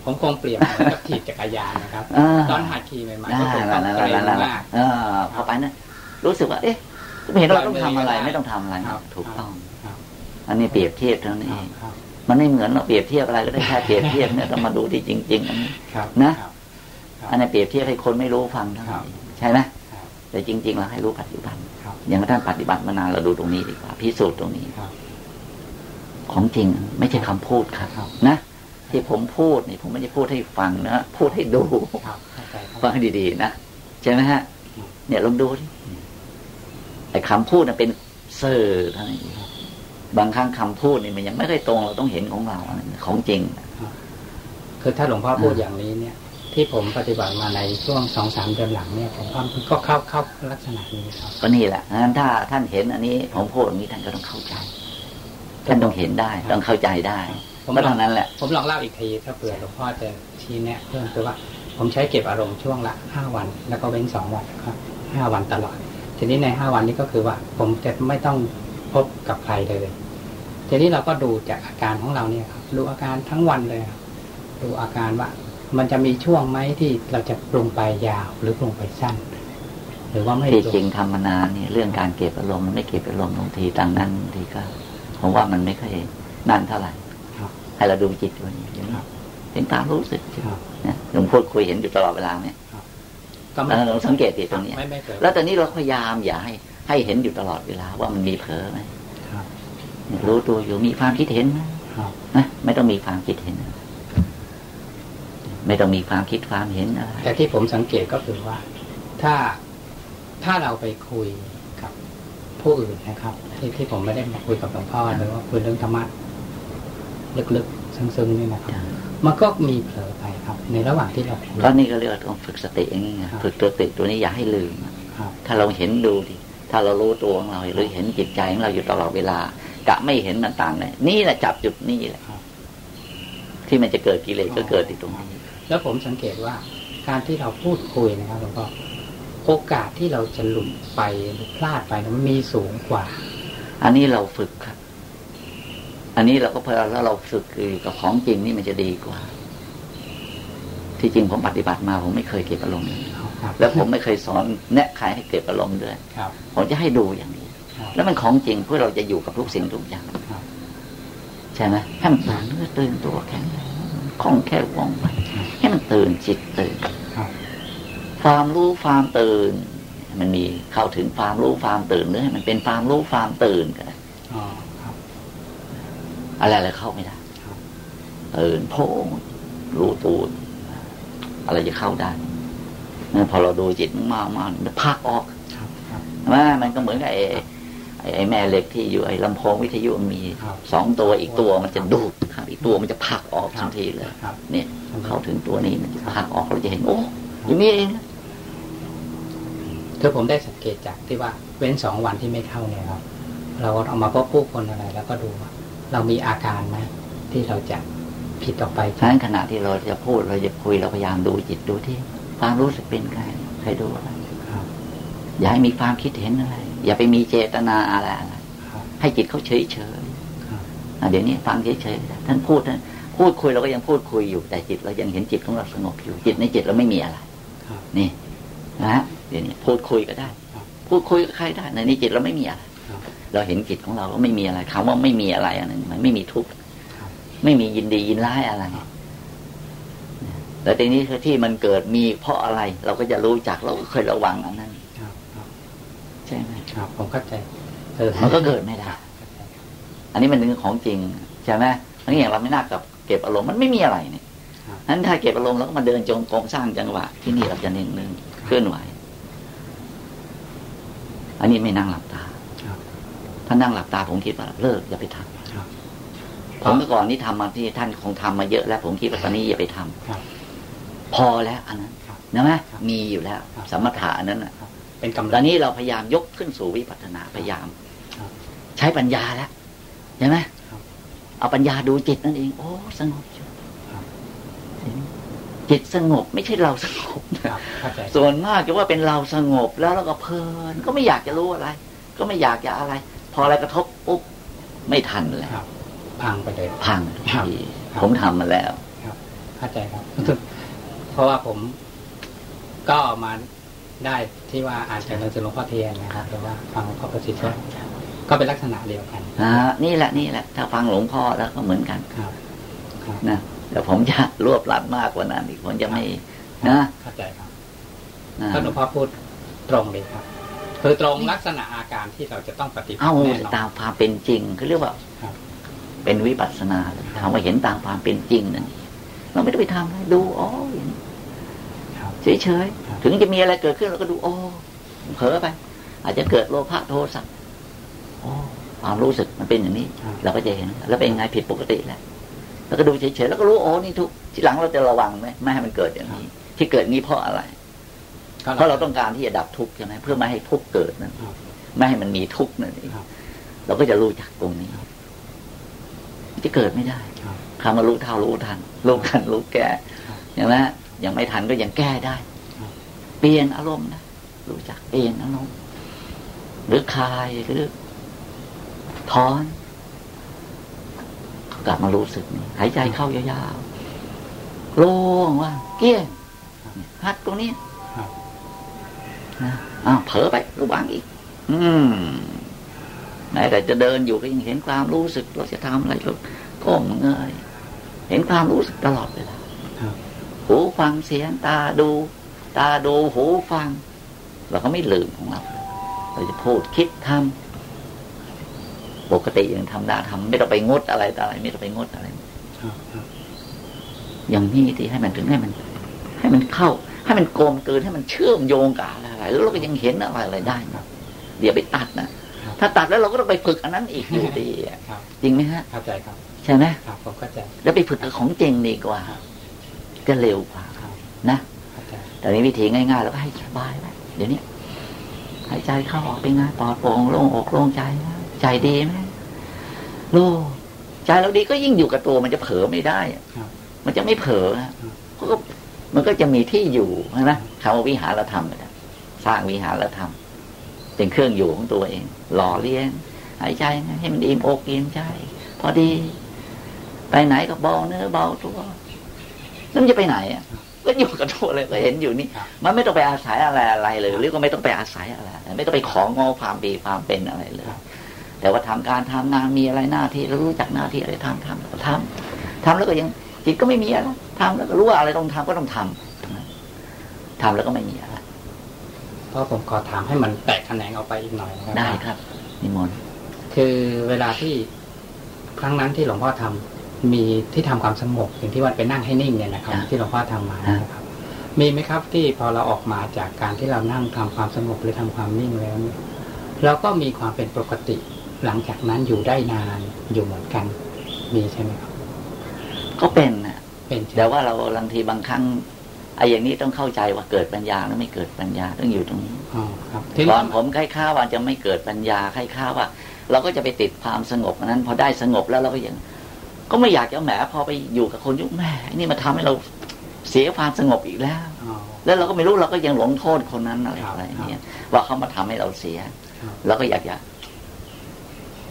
ผมคงเปลี่ยนกับขี่จักรยานนะครับตอนหัดขี่ใหม่ๆก็คงต้องเกรงมากพอไปนะรู้สึกว่า เอ๊ะไม่เห็นเราต้องทำอะไร ไม่ต้องทำอะไรถูกต้องอันนี้เปรียบเทียบเท่านั้นเองมันไม่เหมือนเราเปรียบเทียบอะไรก็ได้แค่เปรียบเทียบเนี่ยต้องมาดูที่จริง ๆ อันนี้นะ อันนี้เปรียบเทียบให้คนไม่รู้ฟังเท่านั้นใช่ไหมแต่จริง ๆ เราให้รู้ปัจจุบันครับอย่างท่านปฏิบัติมานานเราดูตรงนี้ดีกว่าพิสูจน์ตรงนี้ครับของจริงไม่ใช่คำพูดครับครับนะที่ผมพูดนี่ผมไม่ได้พูดให้ฟังนะพูดให้ดูครับเข้าใจครับฟังให้ดีๆนะใช่ไหมฮะอืมเนี่ยลองดูดิไอ้คำพูดน่ะเป็นเซอร์เท่านั้นเองบางครั้งคำพูดนี่มันยังไม่ค่อยตรงเราต้องเห็นของเราอันนั้นของจริงคือถ้าหลวงพ่อพูดอ่าอย่างนี้เนี่ย ที่ผมปฏิบัติมาในช่วงสองสามเดือนหลังเนี่ยผมว่ามันก็เข้าเข้าลักษณะนี้ครับก็นี่แหละงั้นถ้าท่านเห็นอันนี้ผมพูดอย่างนี้ท่านก็ต้องเข้าใจ ท่านต้องเห็นได้ต้องเข้าใจได้ผมก็ลอเท่างนั้นแหละผมลองเล่าอีกทีถ้าเผื่อหลวงพ่อจะชี้แนะเพิ่มคือว่าผมใช้เก็บอารมณ์ช่วงละห้าวัน แล้วก็เว้นสองวันครับห้าวันตลอด ทีนี้ในห้าวันนี้ก็คือว่า ผมจะไม่ต้องพบกับใครเลย ทีนี้เราก็ดูจากอาการของเราเนี่ยครับดูอาการทั้งวันเลยครับดูอาการว่า มันจะมีช่วงไหมที่เราจะปรุงไปยาวหรือปรุงไปสั้น หรือว่าไม่ที่ปรุจริงทำมานานเนี่ยเรื่องการเก็บอารมณ์ไม่เก็บอารมณ์บางทีต่างนั้นบางทีก็ผมว่ามันไม่ค่อยนั่นเท่าไหร่ครับให้เราดูจิตตัวนี้อย่างนี้ครับเป็นตามรู้สึกครับนะหลวงพูดคุยเห็นอยู่ตลอดเวลาเนี่ยก็เออเราสังเกตดิตรงเนี้ยไม่ไม่เกิดแล้วตอนนี้เราพยายามอย่าให้ให้เห็นอยู่ตลอดเวลาว่ามันมีเผลอไหมครับรู้ตัวอยู่มีความคิดเห็นไหมครับนะไม่ต้องมีความคิดเห็น ไม่ต้องมีความคิดความเห็นอะไรแต่ที่ผมสังเกตก็คือว่า ถ้าถ้าเราไปคุยกับผู้อื่นนะครับ ที่ที่ผมไม่ได้มาคุยกับหลวงพ่อหรือว่าคุยเรื่องธรรมะลึกๆซึ้งๆนี่นะครับมันก็มีเผลอไปครับ ในระหว่างที่เราคุยก็นี่ก็เรียกว่าต้องฝึกสติอย่างนี้ไงครับฝึกตัวสติตัวนี้อย่าให้ลืมครับถ้าเราเห็นดูดิถ้าเรารู้ตัวของเราหรือเห็นจิตใจของเราอยู่ตลอดเวลากะไม่เห็นต่างๆเลยนี่แหละจับจุดนี้แหละครับที่มันจะเกิดกิเลสก็เกิดที่ตรงนี้ แล้วผมสังเกตว่าการที่เราพูดคุยนะครับหลวงพ่อโอกาสที่เราจะหลุดไปหรือพลาดไปเนี่ยมันมีสูงกว่า อันนี้เราฝึกครับ อันนี้เราก็พอแล้วเราฝึกคือกับของจริงนี่มันจะดีกว่า ที่จริงผมปฏิบัติมาผมไม่เคยเก็บอารมณ์เลยครับแล้วผมไม่เคยสอนแนะใครให้เก็บอารมณ์ด้วยครับผมจะให้ดูอย่างนี้ครับแล้วมันของจริงเพื่อเราจะอยู่กับทุกสิ่งทุกอย่างครับใช่ไหมให้มันตื่นเนื้อตื่นตัวแข็งแรงคล่องแคล่วว่องไว ให้มันตื่นจิตตื่นครับความรู้ความตื่น มันมีเข้าถึงความรู้ความตื่นหรือให้มันเป็นความรู้ความตื่นก็ได้อ๋อครับอะไรอะไรเข้าไม่ได้ครับตื่นโพงรู้ตัวอะไรจะเข้าได้นั่นพอเราดูจิตมากๆมันพักออกครับครับว่ามันก็เหมือนกับไอ้ ไอ้ไอ้แม่เหล็กที่อยู่ไอ้ลำโพงวิทยุมันมีครับสองตัวอีกตัวมันจะดูดครับอีกตัวมันจะผลักออกทันทีเลยครับเนี่ยเข้าถึงตัวนี้มันจะผลักออกเราจะเห็นโอ้อย่างนี้เองนะคือผมได้สังเกตจากที่ว่าเว้นสองวันที่ไม่เข้าเนี่ยครับ เราเอามาพบผู้คนอะไร แล้วก็ดูว่าเรามีอาการไหมที่เราจะผิดออกไปฉะนั้นขณะที่เราจะพูดเราจะคุยเราพยายามดูจิตดูที่ความรู้สึกเป็นไงใครดูอะไรครับอย่าให้มีความคิดเห็นอะไร อย่าไปมีเจตนาอะไรอะไรครับให้จิตเขาเฉยเฉยครับๆอะเดี๋ยวนี้ฟังเฉยเฉยๆท่านพูดนะพูดคุยเราก็ยังพูดคุยอยู่ แต่จิตเรายังเห็นจิตของเราสงบอยู่ จิตในจิตเราไม่มีอะไรครับนี่นะฮะเดี๋ยวนี้พูดคุยก็ได้ครับพูดคุยกับใครได้ในนี้จิตเราไม่มีอะไรครับเราเห็นจิตของเราก็ไม่มีอะไรคำว่าไม่มีอะไรอันนึงมันไม่มีทุกข์ครับไม่มียินดียินร้ายอะไรแต่ทีนี้คือที่มันเกิดมีเพราะอะไร เราก็จะรู้จักเราก็เคยระวังอันนั้นครับครับ ใช่ไหมครับผมเข้าใจเออมันก็เกิดไม่ได้ อันนี้มันเป็นของจริงใช่ไหมอันนี้อย่างเราไม่น่ากับเก็บอารมณ์มันไม่มีอะไรเนี่ยนั้นถ้าเก็บอารมณ์เราก็มาเดินจงกรมสร้างจังหวะ ที่นี่เราจะเน้นนึงเคลื่อนไหว อันนี้ไม่นั่งหลับตาครับถ้านั่งหลับตาผมคิดว่าเลิกอย่าไปทำครับผมเมื่อก่อนนี่ทำมาที่ท่านคงทำมาเยอะแล้ว ผมคิดว่าตอนนี้อย่าไปทำครับพอแล้วอันนั้นครับนะไหมครับมีอยู่แล้วครับสมถะอันนั้นน่ะครับ เป็นกำตลัองนนี้เราพยายามยกขึ้นสู่วิปัสสนาพยายามครับใช้ปัญญาแล้วใช่ไหมครับเอาปัญญาดูจิตนั่นเอง โอ้สงบอยู่ครับเห็นจิตสงบไม่ใช่เราสงบครับเข้าใจส่วนมากจะว่าเป็นเราสงบแล้วเราก็เพลิน ก็ไม่อยากจะรู้อะไร ก็ไม่อยากจะอะไร พออะไรกระทบปุ๊บไม่ทันเลยครับพังไปเลยพังทุกครับทีครับผมทำมาแล้วเข้าใจครับ เพราะว่าผมก็มา ได้ที่ว่าอ่านจากหนังสือหลวงพ่อเทียนนะครับหรือว่าฟังหลวงพ่อประสิทธิ์ก็เป็นลักษณะเดียวกันอ่านี่แหละนี่แหละ ถ้าฟังหลวงพ่อแล้วก็เหมือนกันครับครับนะแต่ผมจะรวบรัดมากกว่านั้นอีกผมจะไม่นะเข้าใจครับนะก็หลวงพ่อพูดตรงเลยครับคือตรงลักษณะอาการที่เราจะต้องปฏิบัติเอาแน่นอนตามความเป็นจริงเขาเรียกว่าครับเป็นวิปัสสนาทำว่าเห็นตามความเป็นจริงนั่นเองเราไม่ต้องไปทำอะไรดูอ๋ออย่างนี้ครับ เฉยครับๆถึงจะมีอะไรเกิดขึ้นเราก็ดูโอ้เผลอไป อาจจะเกิดโลภะโทสะโอ้ความรู้สึกมันเป็นอย่างนี้ครับเราก็จะเห็น แล้วเป็นไงผิดปกติแล้วแล้วก็ดูเฉยๆแล้วก็รู้โอ้นี่ทุกข์ทีหลังเราจะระวังไหมไม่ให้มันเกิดอย่างนี้ ที่เกิดนี้เพราะอะไรเพราะเราต้องการที่จะดับทุกข์ใช่ไหมเพื่อไม่ให้ทุกข์เกิดนั่นครับไม่ให้มันมีทุกข์นั่นเองครับเราก็จะรู้จักตรงนี้จะเกิดไม่ได้ครับคำว่ารู้เท่ารู้ทันรู้กันรู้แก้ครับอย่างนั้น ยังไม่ทันก็ยังแก้ได้ครับเปลี่ยนอารมณ์นะรู้จักเปลี่ยนอารมณ์หรือคลายหรือถอน กลับมารู้สึกนี่หายใจเข้ายาวๆโล่งว่างเกลี้ยงพัดตรงนี้ครับนะอ้าวเผลอไประวังอีก อืมแม้แต่จะเดินอยู่ก็ยังเห็นความรู้สึกเราจะทำอะไรก็ก้มเงยเห็นความรู้สึกตลอดเวลาครับ หูฟังเสียงตาดู ตาดูหูฟัง เราก็ไม่ลืมของเรา เราจะพูดคิดทำปกติยังทำได้ทำไม่ต้องไปงดอะไรต่ออะไร ไม่ต้องไปงดอะไรครับครับอย่างนี้ที่ให้มันถึงให้มัน ให้มันเข้า ให้มันกลมเกินให้มันเชื่อมโยงกับอะไรอะไรแล้วเราก็ยังเห็นอะไรอะไรได้นะเดี๋ยวไปตัดนะถ้าตัดแล้วเราก็ต้องไปฝึกอันนั้นอีกอยู่ดีอะครับจริงไหมฮะเข้าใจครับ ใช่ไหมครับผมเข้าใจแล้วไปฝึกกับของจริงดีกว่า จะเร็วกว่าครับนะเข้าใจแต่นี้วิธีง่ายๆเราก็ให้สบายไปเดี๋ยวนี้หายใจเข้าออกเป็นไงปลอดโปร่งโล่งอกโล่งใจนะใจดีไหมโล่งใจเราดีก็ยิ่งอยู่กับตัวมันจะเผลอไม่ได้อะครับมันจะไม่เผลอนะเพราะก็มันก็จะมีที่อยู่ใช่ไหมคำว่าวิหารธรรมเนี่ยสร้างวิหารธรรมเป็นเครื่องอยู่ของตัวเอง หล่อเลี้ยงหายใจให้มันอิ่มอกอิ่มใจ พอดี ไปไหนก็เบาเนื้อเบาตัว แล้วมันจะไปไหนอะก็อยู่กับตัวเลยก็เห็นอยู่นี่ครับมันไม่ต้องไปอาศัยอะไรอะไรเลย หรือก็ไม่ต้องไปอาศัยอะไร ไม่ต้องไปของงอความดีความเป็นอะไรเลยครับแต่ว่าทำการทำงานมีอะไรหน้าที่แล้วรู้จักหน้าที่อะไรทำทำก็ทำทำแล้วก็ยังจิตก็ไม่มีอะไรทำแล้วก็รู้ว่าอะไรต้องทำก็ต้องทำทำแล้วก็ไม่มีอะไรเพราะผมขอถามให้มันแตกแขนงออกไปอีกหน่อยนะครัได้ครับนิมนต์คือเวลาที่ครั้งนั้นที่หลวงพ่อทำ มีที่ทำความสงบอย่างที่วันไปนั่งให้นิ่งเนี่ยนะครับ ที่หลวงพ่อทำมานะครับ มีไหมครับที่พอเราออกมาจากการที่เรานั่งทำความสงบหรือทำความนิ่งแล้วเนี่ยเราก็มีความเป็นปกติหลังจากนั้นอยู่ได้นานอยู่เหมือนกัน มีใช่ไหมครับ ก็เป็นนะเป็นใช่ไหมแต่ว่าเราบางทีบางครั้งไอ้อย่างนี้ต้องเข้าใจว่าเกิดปัญญาหรือไม่เกิดปัญญาต้องอยู่ตรงนี้อ๋อครับทีตนี้อนผมคล้ายๆว่าจะไม่เกิดปัญญาคล้ายๆว่า เราก็จะไปติดความสงบอันนั้น พอได้สงบแล้วเราก็ยัง ก็ไม่อยากจะแหมพอไปอยู่กับคนยุคแหมนี่มาทำให้เราเสียความสงบอีกแล้วอ๋อแล้วเราก็ไม่รู้เราก็ยังหลงโทษคนนั้นอะไรครับอะไรเนี่ยว่าเขามาทำให้เราเสียครับเราก็อยากจะ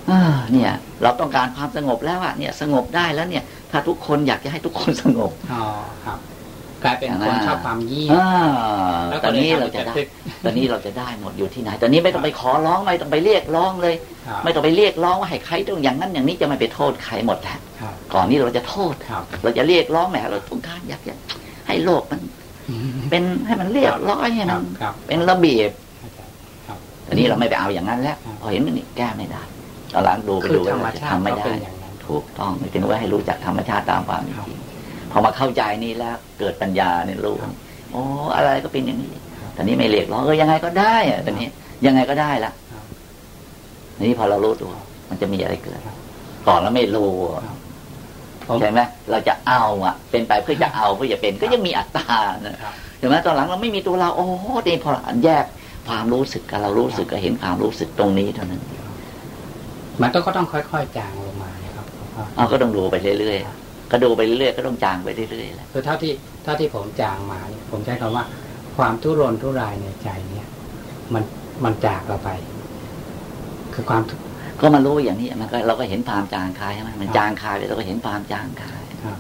อ่าเนี่ย เราต้องการความสงบแล้วอะเนี่ย สงบได้แล้วเนี่ย ถ้าทุกคนอยากจะให้ทุกคนสงบอ๋อครับ กลายเป็นคนชอบความเงียบอ่าแล้วตก็อนเลยนี้ทำเราให้จะเกิดได้ขึ้นตอนนี้เราจะได้หมดอยู่ที่ไหน ตอนนี้ไม่ต้องไปขอร้องไม่ต้องไปเรียกร้องเลยครับไม่ต้องไปเรียกร้องว่าให้ใครต้องอย่างนั้นอย่างนี้จะไม่ไปโทษใครหมดแหละครับก่อนนี้เราจะโทษครับเราจะเรียกร้องแหมเราต้องการอยากจะให้โลกมัน เป็นให้มันเรียบร้อยให้คมัรับนครับเป็นระเบียบเข้าใจครับตอนนี้เราไม่ไปเอาอย่างนั้นแล้วครับพอเห็นมันนี่แก้ไม่ได้ตอนหลังดูไปคือดูธรรมว่าจะชาติทำไม่ก็ได้เป็นอย่างนั้นถูกต้องถึงว่าให้รู้จักธรรมชาติตามความเป็นครับจริง พอมาเข้าใจนี่แล้ว เกิดปัญญาเนี่ยรู้ครับโอ้อะไรก็เป็นอย่างนี้ครับตอนนี้ไม่เรียกร้องเออยังไงก็ได้อะตอนนี้ ยังไงก็ได้ละครับนี่พอเรารู้ตัวมันจะมีอะไรเกิดครับก่อนเราไม่รู้อะครับผมใช่ไหมเราจะเอาอะ เป็นไปเพื่อจะเอาเพื่อจะเป็น ก็ยังมีอัตตานะครับใช่ไหมตอนหลังเราไม่มีตัวเราโอ้โหนี่พออันแยกความรู้สึกกับเรารู้สึกก็เห็นความรู้สึกตรงนี้เท่านั้นมันต้องก็ต้องค่อยๆจางลงมานะครับหลวงพ่อเอาก็ต้องดูไปเรื่อยๆ ก็ดูไปเรื่อยๆก็ต้องจางไปเรื่อยๆแหละคือเท่าที่เท่าที่ผมจางมาเนี่ยผมใช้คำว่า ความทุรนทุรายในใจเนี่ย มันมันจากเราไป คือความทุกข์ก็มารู้อย่างนี้มันก็เราก็เห็นความจางคายใช่ไหมมันครับจางคายไปเราก็เห็นความจางคายครับ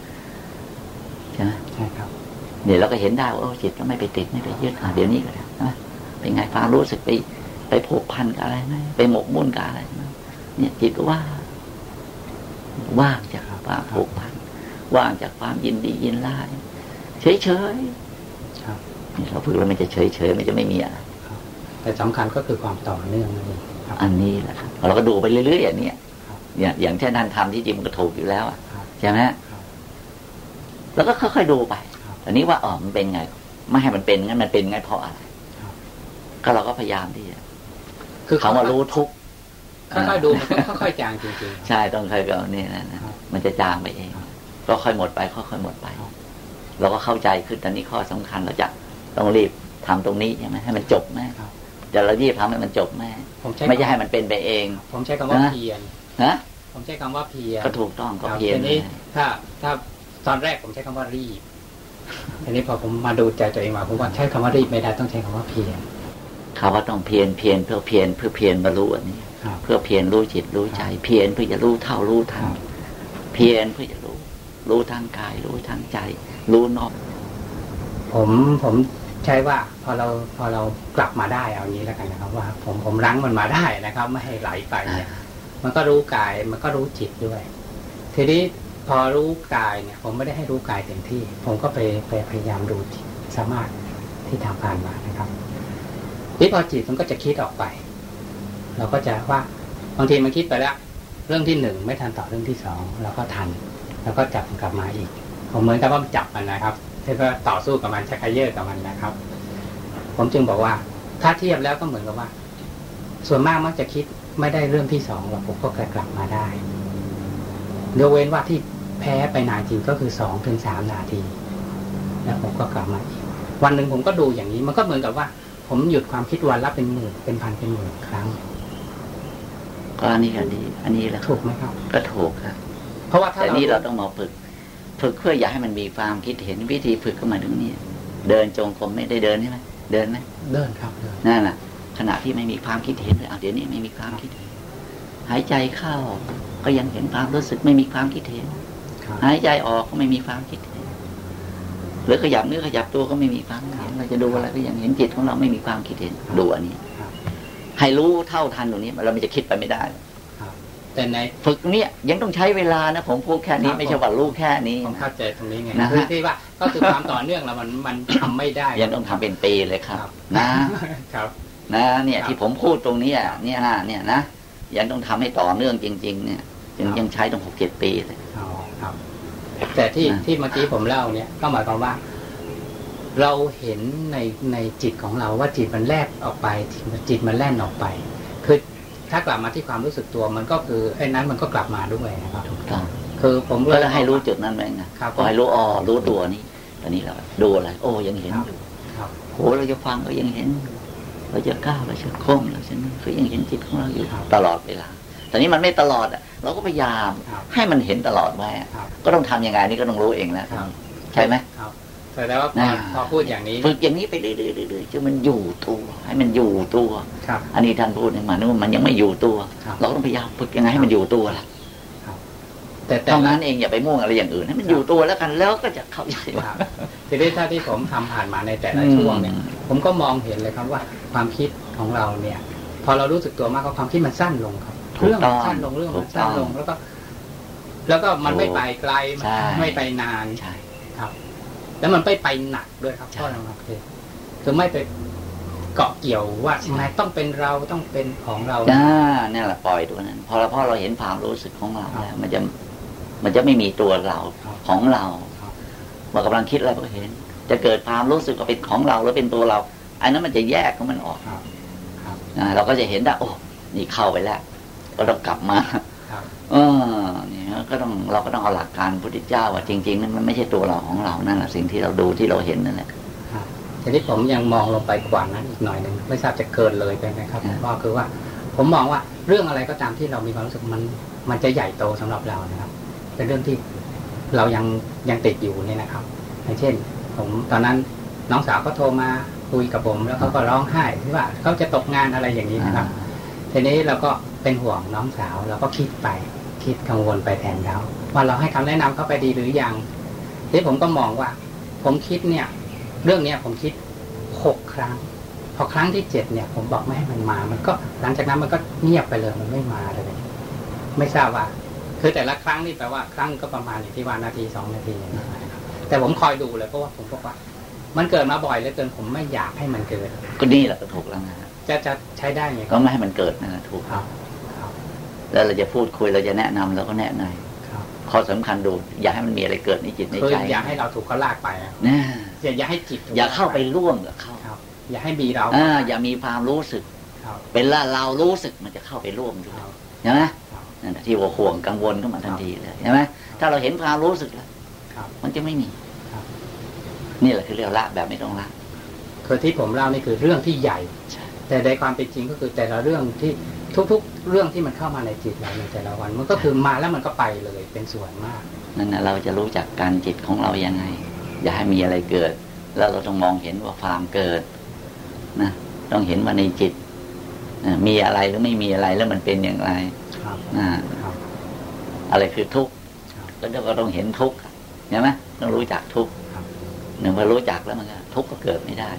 ใช่ไหมใช่ครับเดี๋ยวเราก็เห็นได้ว่าโอ้จิตก็ไม่ไปติดไม่ไปยึดอะเดี๋ยวนี้ก็ได้นะเป็นไงความรู้สึกไปไปผูกพันกับอะไรไหมไปหมกมุ่นกับอะไรไหมเนี่ยจิตก็ว่างว่างจากความผูกพัน ว่างจากความยินดียินร้ายเฉยเฉยครับๆนี่เราฝึกแล้วมันจะเฉยเฉยๆมันจะไม่มีอะไรแต่สำคัญก็คือความต่อเนื่องนั่นเองครับอันนี้แหละครับเราก็ดูไปเรื่อยๆอย่างเนี้ยครับอย่างอย่างเช่นท่านทำที่จริงมันก็ถูกอยู่แล้วอะครับใช่ไหมครับแล้วก็ค่อยๆดูไปครับอันนี้ว่าอ๋อมันเป็นไง ไม่ให้มันเป็นงั้นมันเป็นไงเพราะอะไรครับก็เราก็พยายามที่จะคือคำว่ารู้ทุกข์ค่อยๆดูมันก็ค่อยๆจางจริงๆ ใช่ต้องค่อยๆเอาเนี่ยนะนะครับมันจะจางไปเองครับ ก็ค่อยหมดไปค่อยๆหมดไปครับเราก็เข้าใจขึ้นตอนนี้ข้อสำคัญเราจะต้องรีบทำตรงนี้ใช่ไหมให้มันจบแม่ครับจะเรารีบทำให้มันจบแม่ผมใช้ไม่ใช่ให้มันเป็นไปเอง ผมใช้คำว่านะเพียรนะผมใช้คำว่าเพียรก็ถูกต้องก็ครับเพียรทีนี้ ถ้าถ้าตอนแรกผมใช้คำว่ารีบทีนี้พอผมมาดูใจตัวเองมาผมว่าใช้คำว่ารีบไม่ได้ต้องใช้คำว่าเพียรเขาว่าต้องเพียรเพียรเพื่อเพียรเพื่อเพียรบรรลุอันนี้ครับเพื่อเพียรรู้จิตรู้ใจ เพียรเพื่อจะรู้เท่ารู้ทันครับเพียรเพื่อจะรู้ รู้ทางกาย รู้ทางใจ รู้นอก ผมผมใช้ว่าพอเราพอเรากลับมาได้เอางี้แล้วกันนะครับ ว่า ผมผมรั้งมันมาได้นะครับ ไม่ให้ไหลไปเนี่ย มันก็รู้กายมันก็รู้จิตด้วย ทีนี้พอรู้กายเนี่ย ผมไม่ได้ให้รู้กายเต็มที่ ผมก็ไปไปพยายามดูจิตสามารถที่ทำผ่านมานะครับนี่พอจิตมันก็จะคิดออกไป เราก็จะว่าบางทีมันคิดไปแล้ว เรื่องที่หนึ่งไม่ทันต่อเรื่องที่สองเราก็ทัน แล้วก็จับมันกลับมาอีกผมเหมือนกับว่ามันจับมันนะครับแล้วก็ต่อสู้กับมันชักกระเยอะกับมันนะครับ ผมจึงบอกว่า ถ้าเทียบแล้วก็เหมือนกับว่า ส่วนมากมักจะคิดไม่ได้เรื่องที่สองหรอกผมก็กลับมาได้ยกเว้นว่าที่แพ้ไปนานจริงก็คือสองถึงสามนาที แล้วผมก็กลับมาอีกวันหนึ่งผมก็ดูอย่างนี้ มันก็เหมือนกับว่า ผมหยุดความคิดวันละเป็นหมื่นเป็นพันเป็นหมื่นครั้งก็อันนี้ก็ดีอันนี้แหละถูกไหมครับ ก็ถูกครับ เพราะว่าถ้าแต่เรานี่เราต้องมาฝึก ฝึกเพื่ออยากให้มันมีความคิดเห็นวิธีฝึกก็มาถึงนี่เดินจงกรมไม่ได้เดินใช่ไหมเดินไหมเดินครับเดินนั่นแหละขณะที่ไม่มีความคิดเห็นเลยเอาเดี๋ยวนี้ไม่มีความคิดเห็นหายใจเข้าก็ยังเห็นความรู้สึกไม่มีความคิดเห็นครับหายใจออกก็ไม่มีความคิดเห็นหรือขยับเนื้อขยับตัวก็ไม่มีความคิดเห็นเราจะดูอะไรก็ยังเห็นจิตของเราไม่มีความคิดเห็นดูอันนี้ครับให้รู้เท่าทันตรงนี้เราไม่จะคิดไปไม่ได้ แต่ในฝึกเนี่ยยังต้องใช้เวลานะผมพูดแค่นี้ครับไม่ใช่ว่ารู้แค่นี้ผมนะเข้าใจตรงนี้ไงนะฮะคือที่ว่าก็คือความต่อเนื่องแล้วมันมันทำไม่ได้ ยังต้องทำเป็นปีเลยครับครับ นะครับ นะเนี่ยครับที่ผมพูดตรงเนี้ยเนี่ยนะเนี่ยนะยังต้องทำให้ต่อเนื่องจริง ๆ เนี่ยยังครับยังใช้ต้องหกเจ็ดปีเลยอ๋อครับ แต่ที่นะที่เมื่อกี้ผมเล่าเนี่ยก็หมายความว่า เราเห็นในในจิตของเราว่าจิตมันแลบออกไปจิตมันแล่นออกไปคือ ถ้ากลับมาที่ความรู้สึกตัวมันก็คือไอ้นั้นมันก็กลับมาด้วยนะครับถูกต้องคือผมก็เลยให้รู้จุดนั้นไว้นะครับพอให้รู้อ๋อรู้ตัวนี้ตอนนี้เราดูอะไร โอ้ยังเห็นอยู่ครับโหเราจะฟังก็ยังเห็นอยู่เราจะก้าวเราจะโค้งเราจะนี่ก็ยังเห็นจิตของเราอยู่ครับตลอดเวลาแต่นี้มันไม่ตลอดอะ เราก็พยายามครับให้มันเห็นตลอดไว้อะครับก็ต้องทำยังไงนี่ก็ต้องรู้เองแล้วครับใช่ไหม ครับแต่ว่าพอนะพอพูดอย่างนี้ฝึกอย่างนี้ไปเรื่อยๆเรื่อยๆจนมันอยู่ตัว ให้มันอยู่ตัวครับอันนี้ท่านพูดในหมายถึงว่ามันยังไม่อยู่ตัวครับเราก็ต้องพยายามฝึกยังไงให้มันอยู่ตัวล่ะแต่แต่เท่าละนั้นเองอย่าไปม่วงอะไรอย่างอื่นให้มันอยู่ตัวแล้วกันแล้วก็จะเข้าใจว่าครับทีนี้ถ้าที่ผมทำผ่านมาในแต่ละช่วงเนี่ยผมก็มองเห็นเลยครับว่าความคิดของเราเนี่ย พอเรารู้สึกตัวมากก็ความคิดมันสั้นลงครับถูกเรื่องต้มัองนสั้นลงเรื่องถูมันกสั้นต้องลงแล้วก็ แล้วก็มันไม่ไปไกลมันใช่ไม่ไปนานใช่ครับ แล้วมันไม่ไปหนักด้วยครับใช่ข้อเราคือคือไม่ไปเกาะเกี่ยวว่าใช่นายต้องเป็นเราต้องเป็นของเราอ่าเนี่ยแหละปล่อยตัวนั้น พอเราพอเราเห็นความรู้สึกของเราครับแล้วมันจะมันจะไม่มีตัวเราครับของเราครับเมื่อกำลังคิดอะไรก็เห็น จะเกิดความรู้สึกว่าเป็นของเราหรือเป็นตัวเรา อันนั้นมันจะแยกของมันออกครับครับนะเราก็จะเห็นได้โอ้นี่เข้าไปแล้ว ก็ต้องกลับมาครับ เออเนี่ยก็ต้องเราก็ต้องเอาหลักการพุทธเจ้าว่าจริงๆนั้นมันไม่ใช่ตัวเราของเรานั่นแหละสิ่งที่เราดูที่เราเห็นนั่นแหละครับทีนี้ผมยังมองลงไปกว่านั้นอีกหน่อยหนึ่งไม่ทราบจะเกินเลยไปไหมครับครับก็คือว่า ผมมองว่าเรื่องอะไรก็ตามที่เรามีความรู้สึกมัน มันจะใหญ่โตสำหรับเรานะครับ เป็นเรื่องที่เรายังยังติดอยู่เนี่ยนะครับอย่างเช่น ผมตอนนั้นน้องสาวก็โทรมาคุยกับผม แล้วเขาก็ร้องไห้ที่ว่าเขาจะตกงานอะไรอย่างนี้นะครับ ทีนี้เราก็เป็นห่วงน้องสาวเราก็คิดไป คิดกังวลไปแทนเขาว่าเราให้คำแนะนำเขาไปดีหรือยังทีผมก็มองว่า ผมคิดเนี่ย เรื่องเนี้ยผมคิดหกครั้ง พอครั้งที่เจ็ดเนี่ย ผมบอกไม่ให้มันมา มันก็หลังจากนั้นมันก็เงียบไปเลยมันไม่มาเลย ไม่ทราบว่า คือแต่ละครั้งนี่แปลว่าครั้งก็ประมาณอย่างที่ว่านาทีสองนาทีอย่างนี้แต่ผมคอยดูเลยเพราะว่าผมบอกว่า มันเกิดมาบ่อยเหลือเกินผมไม่อยากให้มันเกิด ก็นี่แหละก็ถูกแล้วนะ จะจะใช้ได้ไงคก็รับไม่ให้มันเกิดนะถูกครับครับแล้วเราจะพูดคุยเราจะแนะนำเราก็แนะนครับำข้อสำคัญดู อย่าให้มันมีอะไรเกิดในจิตในคือใจอย่าให้เราถูกเขาลากไปอะนะอย่าอย่าให้จิตถูกอย่าเข้าไปลกร่วมกับเขาครับอย่าให้มีเราอ่าอย่ามีความรู้สึกครับเป็นละเรารู้สึกมันจะเข้าไปร่วมด้วยครับใช่ไหมครับนั่นแหละที่ว่าห่วงกังวลก็มาทันทีเลยใช่ไหมถ้าเราเห็นความรู้สึกแล้วครับมันจะไม่มีครับนี่แหละคือเรียกละแบบไม่ต้องละคือที่ผมเล่านี่คือเรื่องที่ใหญ่ใช่ แต่ในความเป็นจริงก็คือแต่ละเรื่องที่ทุก ๆ เรื่องที่มันเข้ามาในจิตเราในแต่ละวัน มันก็คือมาแล้วมันก็ไปเลยเป็นส่วนมาก นั่นนะเราจะรู้จักการจิตของเรายังไง อย่าให้มีอะไรเกิด แล้วเราต้องมองเห็นว่าความเกิดนะต้องเห็นว่าในจิตนะมีอะไรหรือไม่มีอะไรแล้วมันเป็นอย่างไรครับอ่าครับอะไรคือทุกข์ครับแล้วเราก็ต้องเห็นทุกข์ใช่ไหมต้องรู้จักทุกข์ครับหนึ่งพอรู้จักแล้วมันก็ทุกข์ก็เกิดไม่ได้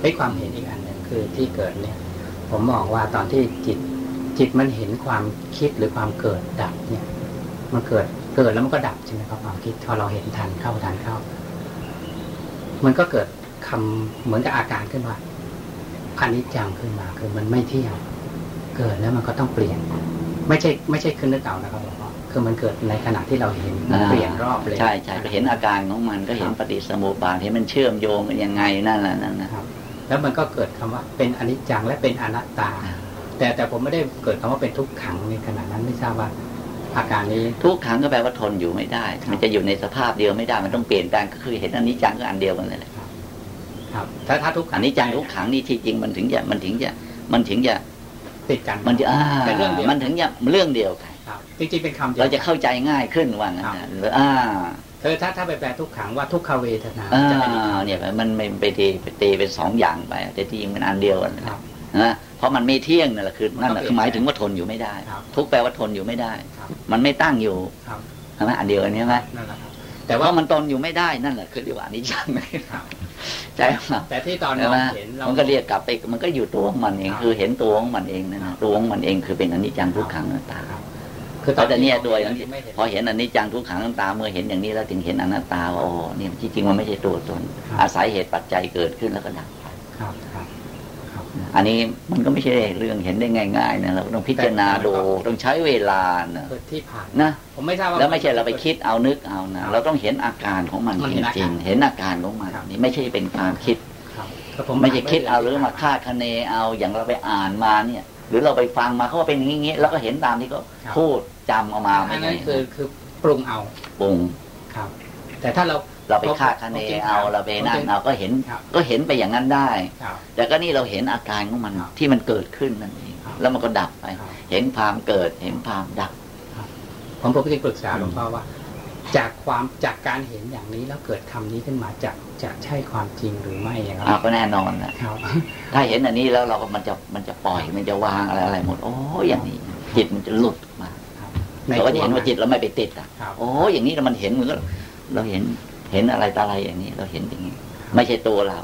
ไอ้ความเห็นอีกอันหนึ่งคือที่เกิดเนี่ย ผมมองว่าตอนที่จิตจิตมันเห็นความคิดหรือความเกิดดับเนี่ย มันเกิดเกิดแล้วมันก็ดับใช่ไหมครับความคิดพอเราเห็นทันเข้าทันเข้า มันก็เกิดคำเหมือนกับอาการขึ้นว่าอันนี้จังขึ้นมาคือมันไม่เที่ยงเกิดแล้วมันก็ต้องเปลี่ยน ไม่ใช่ไม่ใช่ขึ้นนึกเอานะครับหลวงพ่อคือมันเกิดในขณะที่เราเห็นมันเปลี่ยนรอบเลยใช่ใช่ก็เห็นอาการของมันก็เห็นปฏิสมุปบาทเห็นมันเชื่อมโยงกันยังไงนั่นแหละนั่นนะครับ แล้วมันก็เกิดคำว่าเป็นอนิจจังและเป็นอนัตตา แต่แต่ผมไม่ได้เกิดคำว่าเป็นทุกขังในขณะนั้นไม่ทราบว่าอาการนี้ทุกครั้งก็แปลว่าทนอยู่ไม่ได้ มันจะอยู่ในสภาพเดียวไม่ได้มันต้องเปลี่ยนแปลงก็คือเห็นอันนี้จังก็อันเดียวกันเลยแหละครับถ้าถ้าทุกขัอันนี้จังทุกขังนี่ที่จริงมันถึงจะมันถึงจะมันถึงจะติดกันมันจะอ่าเป็นเรื่องเดียวมันถึงจะเรื่องเดียวกันครับจริงๆเป็นคำเดียวเราจะเข้าใจง่ายขึ้นว่างั้นนะหรืออ่า คือถ้าถ้าไปแปลทุกขังว่าทุกขเวทนาอ่าจะเป็นอีกคำเนี่ยมันไม่ไปตีไปตีเป็นสองอย่างไป แต่ที่จริงมันอันเดียวกันครับนะเพราะมันไม่เที่ยงนั่นแหละคือมันก็นั่นแหละเปลี่คืยอนหมายแปลงถึงว่าทนอยู่ไม่ได้ครับทุกแปลว่าทนอยู่ไม่ได้ครับมันไม่ตั้งอยู่ครับใช่ไหมอันเดียวกันใช่ไหมนั่นแหละครับแต่แต่ว่าว่ามันตนอยู่ไม่ได้นั่นแหละคือเรียกว่าอนิจจังครับใช่ไหมแต่ที่ตอนใช่เราไหมเห็นเรามันก็เรียกกลับไปมันก็อยู่ตัวของมันเองครับคือเห็นตัวของมันเองนั่นนะตัวของมันเองคือเป็นอนิจจังทุกขังอนัตตาครับ คือแต่เนี่ยที่ตัวอย่างนี้ไม่เห็นพอเห็นอนิจจังทุกขังอนัตตาเมื่อเห็นอย่างนี้แล้วถึงเห็นอนัตตาว่าอ๋อนี่ที่จริงมันไม่ใช่ตัวตนครับอาศัยเหตุปัจจัยเกิดขึ้นแล้วก็ดับไปครับครับครับอันนี้มันก็ไม่ใช่เรื่องเห็นได้ง่ายๆนะเราต้องพิจารณาดูต้องใช้เวลานะคือที่ผ่านนะผมไม่ทราบว่าแล้วไม่ใช่เราไปคิดเอานึกเอานะครับเราต้องเห็นอาการของมันมันจเห็นอาริการงๆเห็นอาการของมันครับนี่ไม่ใช่เป็นความคิดครับคือผไม่ใช่คิดเอาหรือมาคาดคะเนเอาอย่างเราไปอ่านมาเนี่ย หรือเราไปฟังมาเขาว่าเป็นอย่างนี้แล้วก็เห็นตามที่เขาพูดจำเอามาอัไม่นใช่นั้นคือคือปรุงเอาปรุงครับ แต่ถ้าเราเราไปคาดคะเนเอาเราไปนั่นเอาก็เห็นครับก็เห็นไปอย่างนั้นได้ครับแต่ก็นี่เราเห็นอาการของมันครับที่มันเกิดขึ้นนั่นเองครับแล้วมันก็ดับไปครับเห็นความเกิดเห็นความดับผมผมก็จะปรึกษาหลวงพ่อว่า จากความจากการเห็นอย่างนี้แล้วเกิดคำนี้ขึ้นมาจะจะใช่ความจริงหรือไม่อย่างอ่านั้นก็แน่นอนนะครับ ถ้าเห็นอันนี้แล้วเราก็มันจะมันจะปล่อยมันจะวางอะไรอะไรหมด โอ้อย่างนี้ จิตมันจะหลุดออกมาเราก็จะเห็นว่าจิตเราไม่ไปติดอะครับโอ้อย่างนี้เรามันเห็นเหมือนกับเราเห็นเห็นอะไรตาอะไรอย่างนี้ เราเห็นอย่างนี้ ไม่ใช่ตัวเรา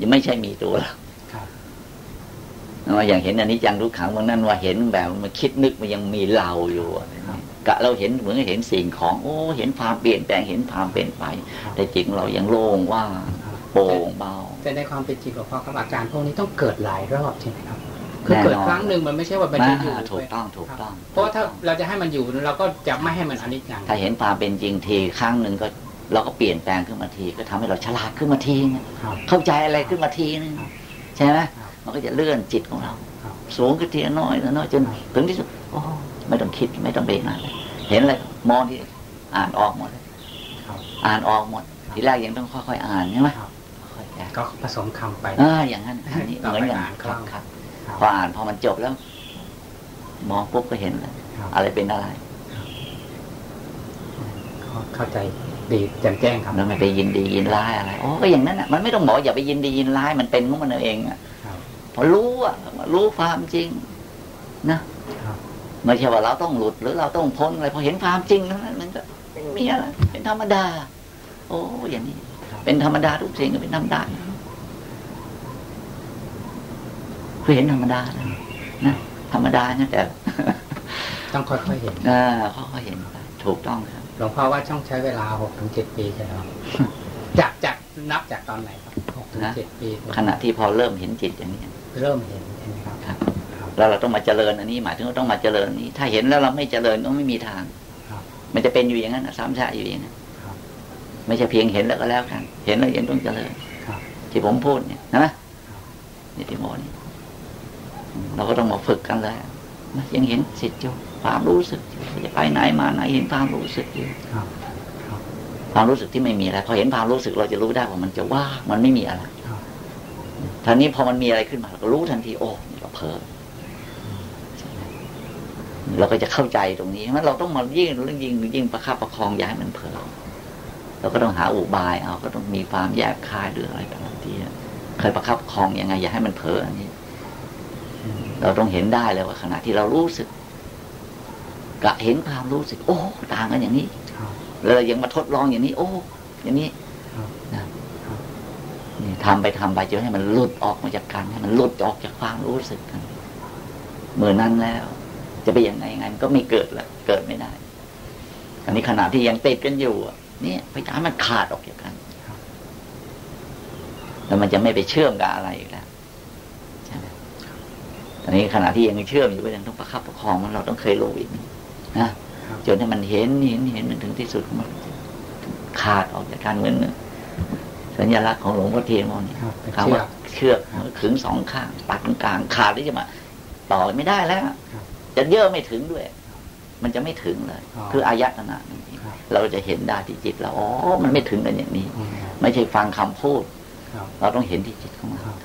ยังไม่ใช่มีตัวเราครับว่าอย่างเห็นอันนี้จังทุกขังบางนั้นว่าเห็นแบบมันคิดนึกมันยังมีเราอยู่อะ กะเราเห็นเหมือนเห็นสิ่งของ โอ้ เห็นความเปลี่ยนแปลงเห็นความเป็นไปครับแต่จิตของเรายังโล่งว่างครับโปร่งเบาแต่ในความเป็นจริงหลวงพ่อครับอาการพวกนี้ต้องเกิดหลายรอบใช่ไหมครับคือแน่นอนเกิดครั้งหนึ่งมันไม่ใช่ว่ามันจะอยู่อ่าถูกต้องถูกต้อง เพราะว่าถ้าเราจะให้มันอยู่เราก็จะไม่ให้มันอนิจจังถ้าเห็นความเป็นจริงทีครั้งหนึ่งก็เราก็เปลี่ยนแปลงขึ้นมาที ก็ทำให้เราฉลาดขึ้นมาทีนึงครับเข้าใจอะไรขึ้นมาทีนึงครับใช่ไหมครับมันก็จะเลื่อนจิตของเราครับสูงขึ้นทีละน้อยละน้อยจนครับถึงที่สุดโอ้ ไม่ต้องคิดไม่ต้องเบรกอะไรเห็นอะไรมองที่อ่านออกหมดเลยครับอ่านออกหมดครับทีแรกยังต้องค่อยๆอ่านใช่ไหมครับค่อยๆแก้ก็ผสมคำไปอ่าอย่างนั้นอันนี้ต่อเหไปมือนกันอ่านคครัล่บองครับครับพออ่านพอมันจบแล้ว มองปุ๊บก็เห็นเลยครับอะไรเป็นอะไรเข้าใจดีแจ่มแจ้งครับแล้วไม่ไปยินดียินร้ายอะไรโอ้ก็อย่างนั้นอะมันไม่ต้องบอกอย่าไปยินดียินร้ายมันเป็นของมันเองอะครับพอรู้อะรู้ความจริงนะครับ ไม่ใช่ว่าเราต้องหลุดหรือเราต้องพ้นอะไรพอเห็นความจริงแล้วนั้น มันก็ไม่มีอะไรเป็นธรรมดา โอ้อย่างนี้ เป็นธรรมดาทุกสิ่งก็เป็นธรรมดาคือเห็นธรรมดานะนะธรรมดานะแต่ต้องค่อยๆเห็นเออเขาก็เห็นไปถูกต้องครับหลวงพ่อว่าต้องใช้เวลาหกถึงเจ็ดปีใช่ไหมครับจากจากนับจากตอนไหนครับหกถึงนะเจ็ดปีขณะที่พอเริ่มเห็นจิตอย่างนี้ เริ่มเห็นใช่ไหมครับครับครับ แล้วเราต้องมาเจริญอันนี้หมายถึงว่าต้องมาเจริญอันนี้ ถ้าเห็นแล้วเราไม่เจริญก็ไม่มีทางครับมันจะเป็นอยู่อย่างนั้นนะซ้ำซากอยู่อย่างนั้นครับไม่ใช่เพียงเห็นแล้วก็แล้วกัน เห็นแล้วยังต้องเจริญครับที่ผมพูดเนี่ยนะนี่ที่โมนี่เราก็ต้องมาฝึกกันเลยนะยังเห็นสิทธิ์อยู่ความรู้สึกอยู่จะไปไหนมาไหนเห็นความรู้สึกอยู่ครับครับความรู้สึกที่ไม่มีอะไรพอเห็นความรู้สึกเราจะรู้ได้ว่ามันจะว่างมันไม่มีอะไรครับทีนี้พอมันมีอะไรขึ้นมาเราก็รู้ทันทีโอ้นี่เราเพ้อใช่ไหม เราก็จะเข้าใจตรงนี้มันเราต้องมายิ่งยิ่งยิ่งประคับประคองอย้ายมันเผลอเราก็ต้องหาอุบายเอาก็ต้องมีความแยบคายหรืออะไรต่างๆที่เคยประคับประคองยังไง อย่าให้มันเผลออันนี้ เราต้องเห็นได้เลยว่าขณะที่เรารู้สึกกะเห็นความรู้สึก โอ้ต่างกันอย่างนี้ครับแล้วเรายังมาทดลองอย่างนี้ โอ้ อย่างนี้ครับนะครับนี่ทำไปทำไปจนให้มันหลุดออกมาจากกันให้มันหลุดออกจากความรู้สึกกันเมื่อนั้นแล้ว จะไปยังไงยังไงมันก็ไม่เกิดละเกิดไม่ได้อันนี้ขณะที่ยังติดกันอยู่อะเนี่ยไปทำให้มันขาดออกจากกันครับแล้วมันจะไม่ไปเชื่อมกับอะไรอีกแล้วใช่ไหมตอนนี้ขณะที่ยังเชื่อมอยู่ก็ยังต้องประคับประคองมันเราต้องเคยรู้อีกนะครับจนให้มันเห็นเห็นเห็นมันถึงที่สุดของมันขาดออกจากกันเหมือนสัญลักษณ์ของหลวงพ่อเทียนมองนี่ครับเป็นคำว่าเชือกเชือกขึงสองข้างตัดตรงกลางขาดที่จะมา ต่อไม่ได้แล้วครับ จะเยอะไม่ถึงด้วย มันจะไม่ถึงเลยอ๋อคืออายตนะนั่นเองครับเราจะเห็นได้ที่จิตเราอ๋อมันไม่ถึงกันอย่างนี้อืมไม่ใช่ฟังคำพูดครับเราต้องเห็นที่จิตของเราครับ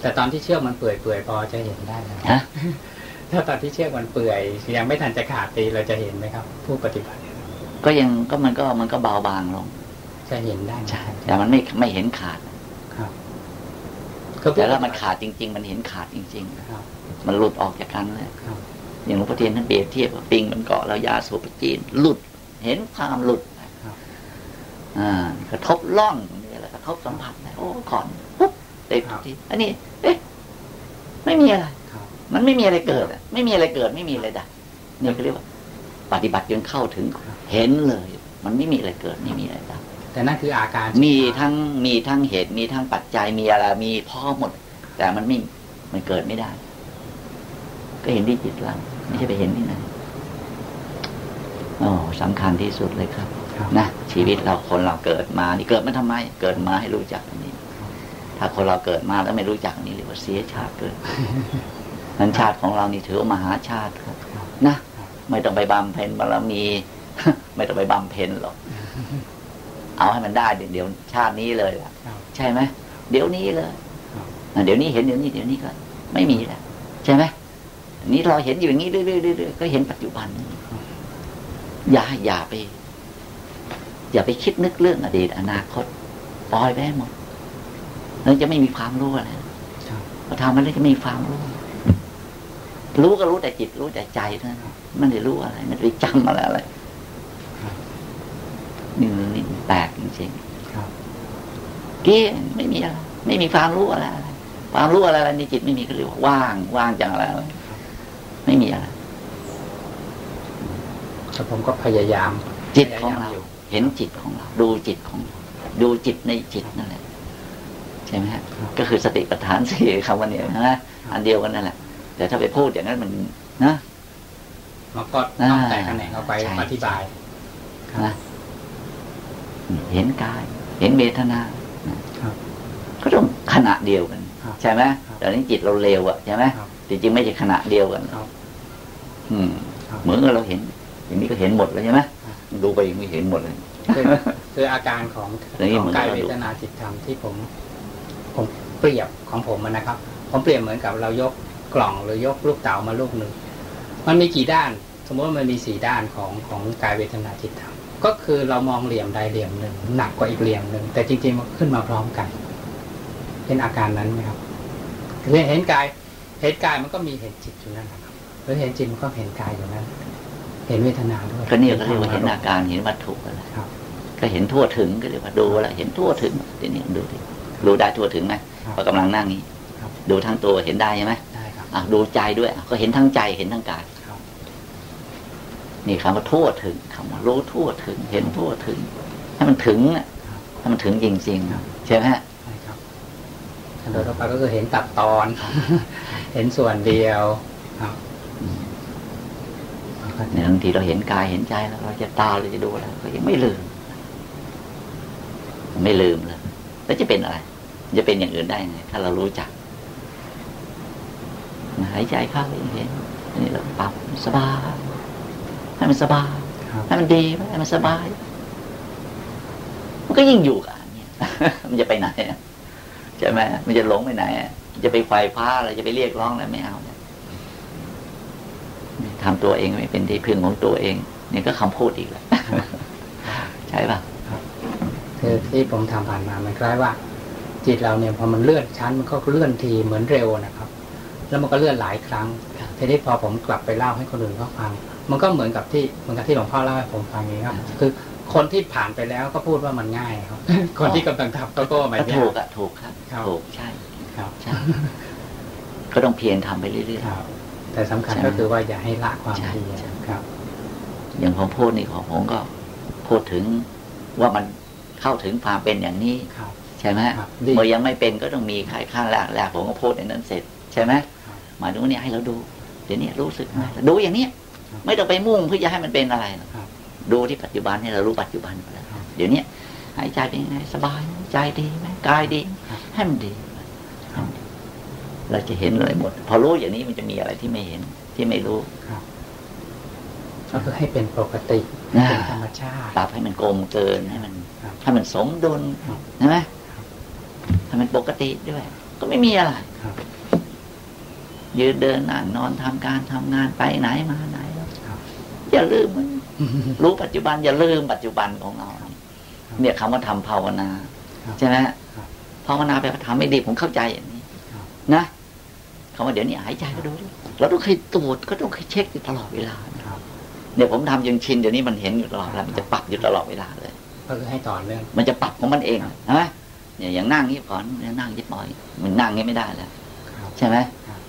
แต่ตอนที่เชือกมันเปื่อยเปื่อยๆพอจะเห็นได้ไหมครับฮะถ้าตอนที่เชือกมันเปื่อยยังไม่ทันจะขาดตีเราจะเห็นไหมครับ ผู้ปฏิบัติ ก็ยังก็มันก็มันก็เบาบางลงจะเห็นได้ไหมใช่แต่มันไม่ไม่เห็นขาดครับคือผู้แต่ถ้ามันขาดจริง ๆ มันเห็นขาดจริงครับๆมันหลุดออกจากกันเลยครับ อย่างหลวงพ่อเทียนท่านเปรียบเทียบว่าปิงมันเกาะแล้วยาสูบไปจีน หลุดเห็นความหลุดครับอ่ากระทบล่องนี่แหละกระทบสัมผัสนะโอ้ก่อนปุ๊บติดทีอันนี้ เอ๊ะ ไม่มีอะไรครับมันไม่มีอะไรเกิดอะไม่มีอะไรเกิด ไม่มีอะไรดับนี่เขาเรียกว่า ปฏิบัติจนเข้าถึงเห็นเลย มันไม่มีอะไรเกิด ไม่มีอะไรดับแต่นั่นคืออาการ มีทั้งมีทั้งเหตุมีทั้งปัจจัยมีอะไรมีพร้อมหมด แต่มันไม่มันเกิดไม่ได้ ก็เห็นที่จิตเรา ไม่ใช่ไปเห็นที่ไหนโอ้สำคัญที่สุดเลยครับครับนะชีวิตเราคนเราเกิดมา นี่เกิดมาทำไม เกิดมาให้รู้จักอันนี้ ถ้าคนเราเกิดมาแล้วไม่รู้จักอันนี้เรียกว่าเสียชาติเกิดนั้นชาติของเรานี่ถือว่ามหาชาติครับครับนะไม่ต้องไปบำเพ็ญบารมี ไม่ต้องไปบำเพ็ญหรอกเอาให้มันได้เดี๋ยวเดี๋ยวชาตินี้เลยล่ะครับใช่ไหมเดี๋ยวนี้เลยครับอะเดี๋ยวนี้เห็นเดี๋ยวนี้เดี๋ยวนี้ก็ ไม่มีแล้วใช่ไหมอั นี้เราเห็นอยู่อย่างนี้เรื่อยๆก็เห็นปัจจุบัน อย่าอย่าไป อย่าไปคิดนึกเรื่องอดีต อนาคตปล่อยไปหมดแล้วจะไม่มีความรู้อะไรครับพอทำมันแล้วจะไม่มีความรู้ รู้ก็รู้แต่จิตรู้แต่ใจเท่านั้นไม่ได้รู้อะไรไม่ได้จำอะไรอะไรนี่นี่แปลกจริงๆเกี้ยไม่มีอะไรไม่มีความรู้อะไรความรู้อะไรในจิตไม่มีก็เรียกว่าว่าง ว่างจากอะไร ไรไม่มีอะไรแต่ผมก็พยายาม จิตของเราพยยมยู่เห็นจิตของเรา ดูจิตของเราดูจิตในจิตนั่นแหละใช่ไหมฮะครับก็คือสติปัฏฐานสี่คำวันนี้นะอันเดียวกันนั่นแหละ แต่ถ้าไปพูดอย่างนั้นมันนะมันก็ต้องอ่าแตกแขนงออกไปใช่อธิบายครับนะเห็นกาย เห็นเวทนาครับก็ต้องขณะเดียวกันครับใช่ไหมครับแต่นี้จิตเราเร็วอะใช่ไหม ครับจริงๆไม่ใช่ขณะเดียวกันครับอืมครับเหมือนกับเราเห็น อย่างนี้ก็เห็นหมดแล้วใช่ไหมครับดูไปยังไม่เห็นหมดเลยคือคืออาการของอย่างนี้ของเหมือนกายเราเวดูทนาจิตธรรมที่ผม ผมเปรียบของผมอะนะครับ ผมเปรียบเหมือนกับเรายกกล่องหรือยกลูกเต๋ามาลูกหนึ่งมันมีกี่ด้าน สมมติว่ามันมีสี่ด้านของของกายเวทนาจิตธรรมก็คือเรามองเหลี่ยมใดเหลี่ยมหนึ่งหนักกว่าอีกเหลี่ยมหนึ่งแต่จริงๆมันขึ้นมาพร้อมกัน เป็นอาการนั้นไหมครับเห็นกาย เห็นกายมันก็มีเห็นจิตอยู่นั่นนะครับหรือเห็นจิตมันก็เห็นกายอยู่นั่นเห็นเวทนาด้วยก็เนี่ยก็เรียกว่าเห็นอาการเห็นวัตถุอะไรครับก็เห็นทั่วถึงก็เรียกว่าดูแล้วเห็นทั่วถึงทีนี้ดูดิดูได้ทั่วถึงไหมครับพอกำลังนั่งนี้ครับดูทั้งตัวเห็นได้ใช่ไหมได้ครับอะดูใจด้วยอะก็เห็นทั้งใจเห็นทั้งกายครับนี่คำว่าทั่วถึงคำว่ารู้ทั่วถึง เห็นทั่วถึงให้มันถึงอะครับให้มันถึงจริงครับๆใช่ไหมฮะใช่ครับอโดยทั่วไปก็คือเห็นตัดตอน เห็นส่วนเดียวครับเนี่ยบางทีเราเห็นกายเห็นใจแล้ว เราจะตาเราจะดูอะไรก็ยังไม่ลืม ไม่ลืมเลยแล้วจะเป็นอะไร จะเป็นอย่างอื่นได้ไงถ้าเรารู้จักหายใจเข้าเห็นนี่เราปรับสบายให้มันสบายครับให้มันดีให้มันสบาย มันก็ยิ่งอยู่กับอันเนี้ยมันจะไปไหนอะใช่ไหมมันจะหลงไปไหนอะ จะไปไฟฟ้าอะไรจะไปเรียกร้องอะไรไม่เอาเนี่ยทำตัวเองไม่เป็นที่พึ่งของตัวเองนี่ก็คำพูดอีกแหละใช่ป่ะคือที่ผมทำผ่านมามันคล้ายว่า จิตเราเนี่ยพอมันเลื่อนชั้นมันก็เลื่อนทีเหมือนเร็วนะครับ แล้วมันก็เลื่อนหลายครั้งครับทีนี้พอผมกลับไปเล่าให้คนอื่นเขาฟัง มันก็เหมือนกับที่เหมือนกับที่หลวงพ่อเล่าให้ผมฟังเองครับคือคนที่ผ่านไปแล้วก็พูดว่ามันง่ายครับ คนที่กำลังทำก็ก็ไม่ก็ยาถูกกอะถูกครับครับถูกใช่ ครับใช่ก็ต้องเพียรทำไปเรื่อยครับแต่สำคัญใช่ก็คือว่าอย่าให้ละความใช่เพียรใช่ครับๆอย่างผมพูดนี่ของผมก็พูดถึงว่ามันเข้าถึงความเป็นอย่างนี้ครับใช่ไหมครับดีเมื่อยังไม่เป็นก็ต้องมีขายข้างแรกแรกผมก็พูดในนั้นเสร็จ ใช่ไหมครับหมายถึงว่าเนี่ยให้เราดูเดี๋ยวนี้รู้สึกไหมดูอย่างเนี้ยครับไม่ต้องไปมุ่งเพื่อจะให้มันเป็นอะไรหรอกครับดูที่ปัจจุบันให้เรารู้ปัจจุบันไปแล้วครับเดี๋ยวเนี้ยหายใจเป็นยังไงสบายไหมใจดีไหมกายดีไหมครับให้มันดีให้มันดี เราจะเห็นเลยหมด พอรู้อย่างนี้มันจะมีอะไรที่ไม่เห็นที่ไม่รู้ครับก็คือให้เป็นปกติอ่าเป็นธรรมชาติปรับให้มันกลมเกินให้มันครับให้มันสมดุลครับใช่ไหมครับให้มันปกติด้วย ก็ไม่มีอะไรครับยืนเดินนั่งนอนทำการทำงานไปไหนมาไหนแล้วครับอย่าลืมมันรู้ปัจจุบัน อย่าลืมปัจจุบันของเราเนี่ยคำว่าทำภาวนาครับใช่ไหมครับภาวนาแปลว่าทำไม่ดีผมเข้าใจอย่างนี้ครับนะ คำว่าเดี๋ยวนี้หายใจก็ดูดิเราต้องเคยตรวจก็ต้องเคยเช็คอยู่ตลอดเวลาครับเนี่ยผมทำจนชินเดี๋ยวนี้มันเห็นอยู่ตลอดเวลามันจะปรับอยู่ตลอดเวลาเลยก็คือให้ต่อเนื่องมันจะปรับของมันเองใช่ไหมเนี่ยอย่างนั่งนี้ก่อนเนี่ยนั่งยิบปล่อย มันนั่งนี้ไม่ได้แล้วครับใช่ไหมครับ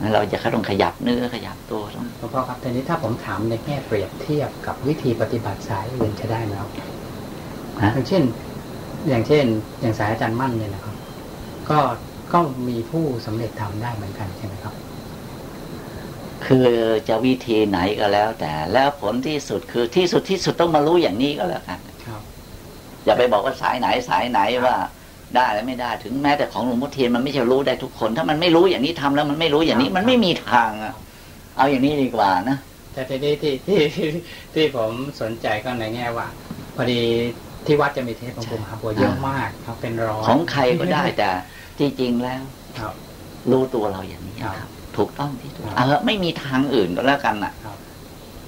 งั้นเราจะต้องขยับเนื้อขยับตัวต้องหลวงพ่อครับทีนี้ถ้าผมถามในแง่เปรียบเทียบกับวิธีปฏิบัติสายอื่นจะได้ไหมครับฮะอย่างเช่น อย่างเช่น อย่างสายอาจารย์มั่นเนี่ยนะครับ ก็ ก็มีผู้สำเร็จทำได้เหมือนกันใช่ไหมครับ คือจะวิธีไหนก็แล้ว แต่แล้วผลที่สุดคือที่สุดที่สุดต้องมารู้อย่างนี้ก็แล้วกันครับอย่าไปบอกว่าสายไหนสายไหนว่า ได้และไม่ได้ถึงแม้แต่ของหลวงพ่อเทียนมันไม่ใช่รู้ได้ทุกคน ถ้ามันไม่รู้อย่างนี้ทำแล้วมันไม่รู้อย่างนี้มันไม่มีทางอะเอาอย่างนี้ดีกว่านะแต่ทีนี้ที่ที่ที่ที่ผมสนใจก็ในแง่ว่าพอดีที่วัดจะมีเทปของผมหาบัวเยอะมากครับเป็นร้อยของใครก็ได้แต่ที่ จริงแล้วครับรู้ตัวเราอย่างนี้ครับครับถูกต้องที่ถูกครับเออไม่มีทางอื่นก็แล้วกันน่ะครับ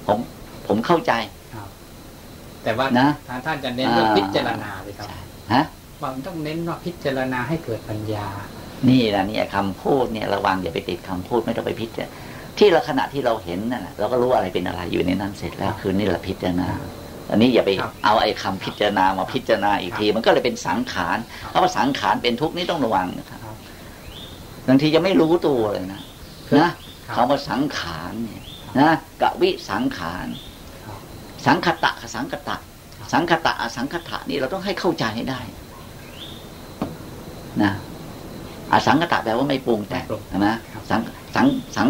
ผมผมเข้าใจครับแต่ว่านะทางท่านจะเน้นเรื่องอ่าพิจารณาเลยครับใช่ฮะบางต้องเน้นว่าพิจารณาให้เกิดปัญญา นี่แหละเนี่ยคำพูดเนี่ยระวังอย่าไปติดคำพูดไม่ต้องไปพิจารณาที่เราขณะที่เราเห็นนั่นแหละเราก็รู้อะไรเป็นอะไรอยู่ในนั้นเสร็จแล้วคือนี่แหละพิจารณา อันนี้อย่าไปครับเอาไอ้คำพิจารณามาพิจารณาอีกที มันก็เลยเป็นสังขารครับเพราะว่าสังขารเป็นทุกข์นี่ต้องระวังนะครับครับบางทีจะไม่รู้ตัวเลยนะนะครับคำว่าสังขารเนี่ยนะกะวิสังขารครับสังคตะกับสังคตะสังคตะอสังคตะนี่เราต้องให้เข้าใจให้ได้นะอสังคตะแปลว่าไม่ปรุงแต่งไม่ปรุงใช่ไหมครับสังสังสัง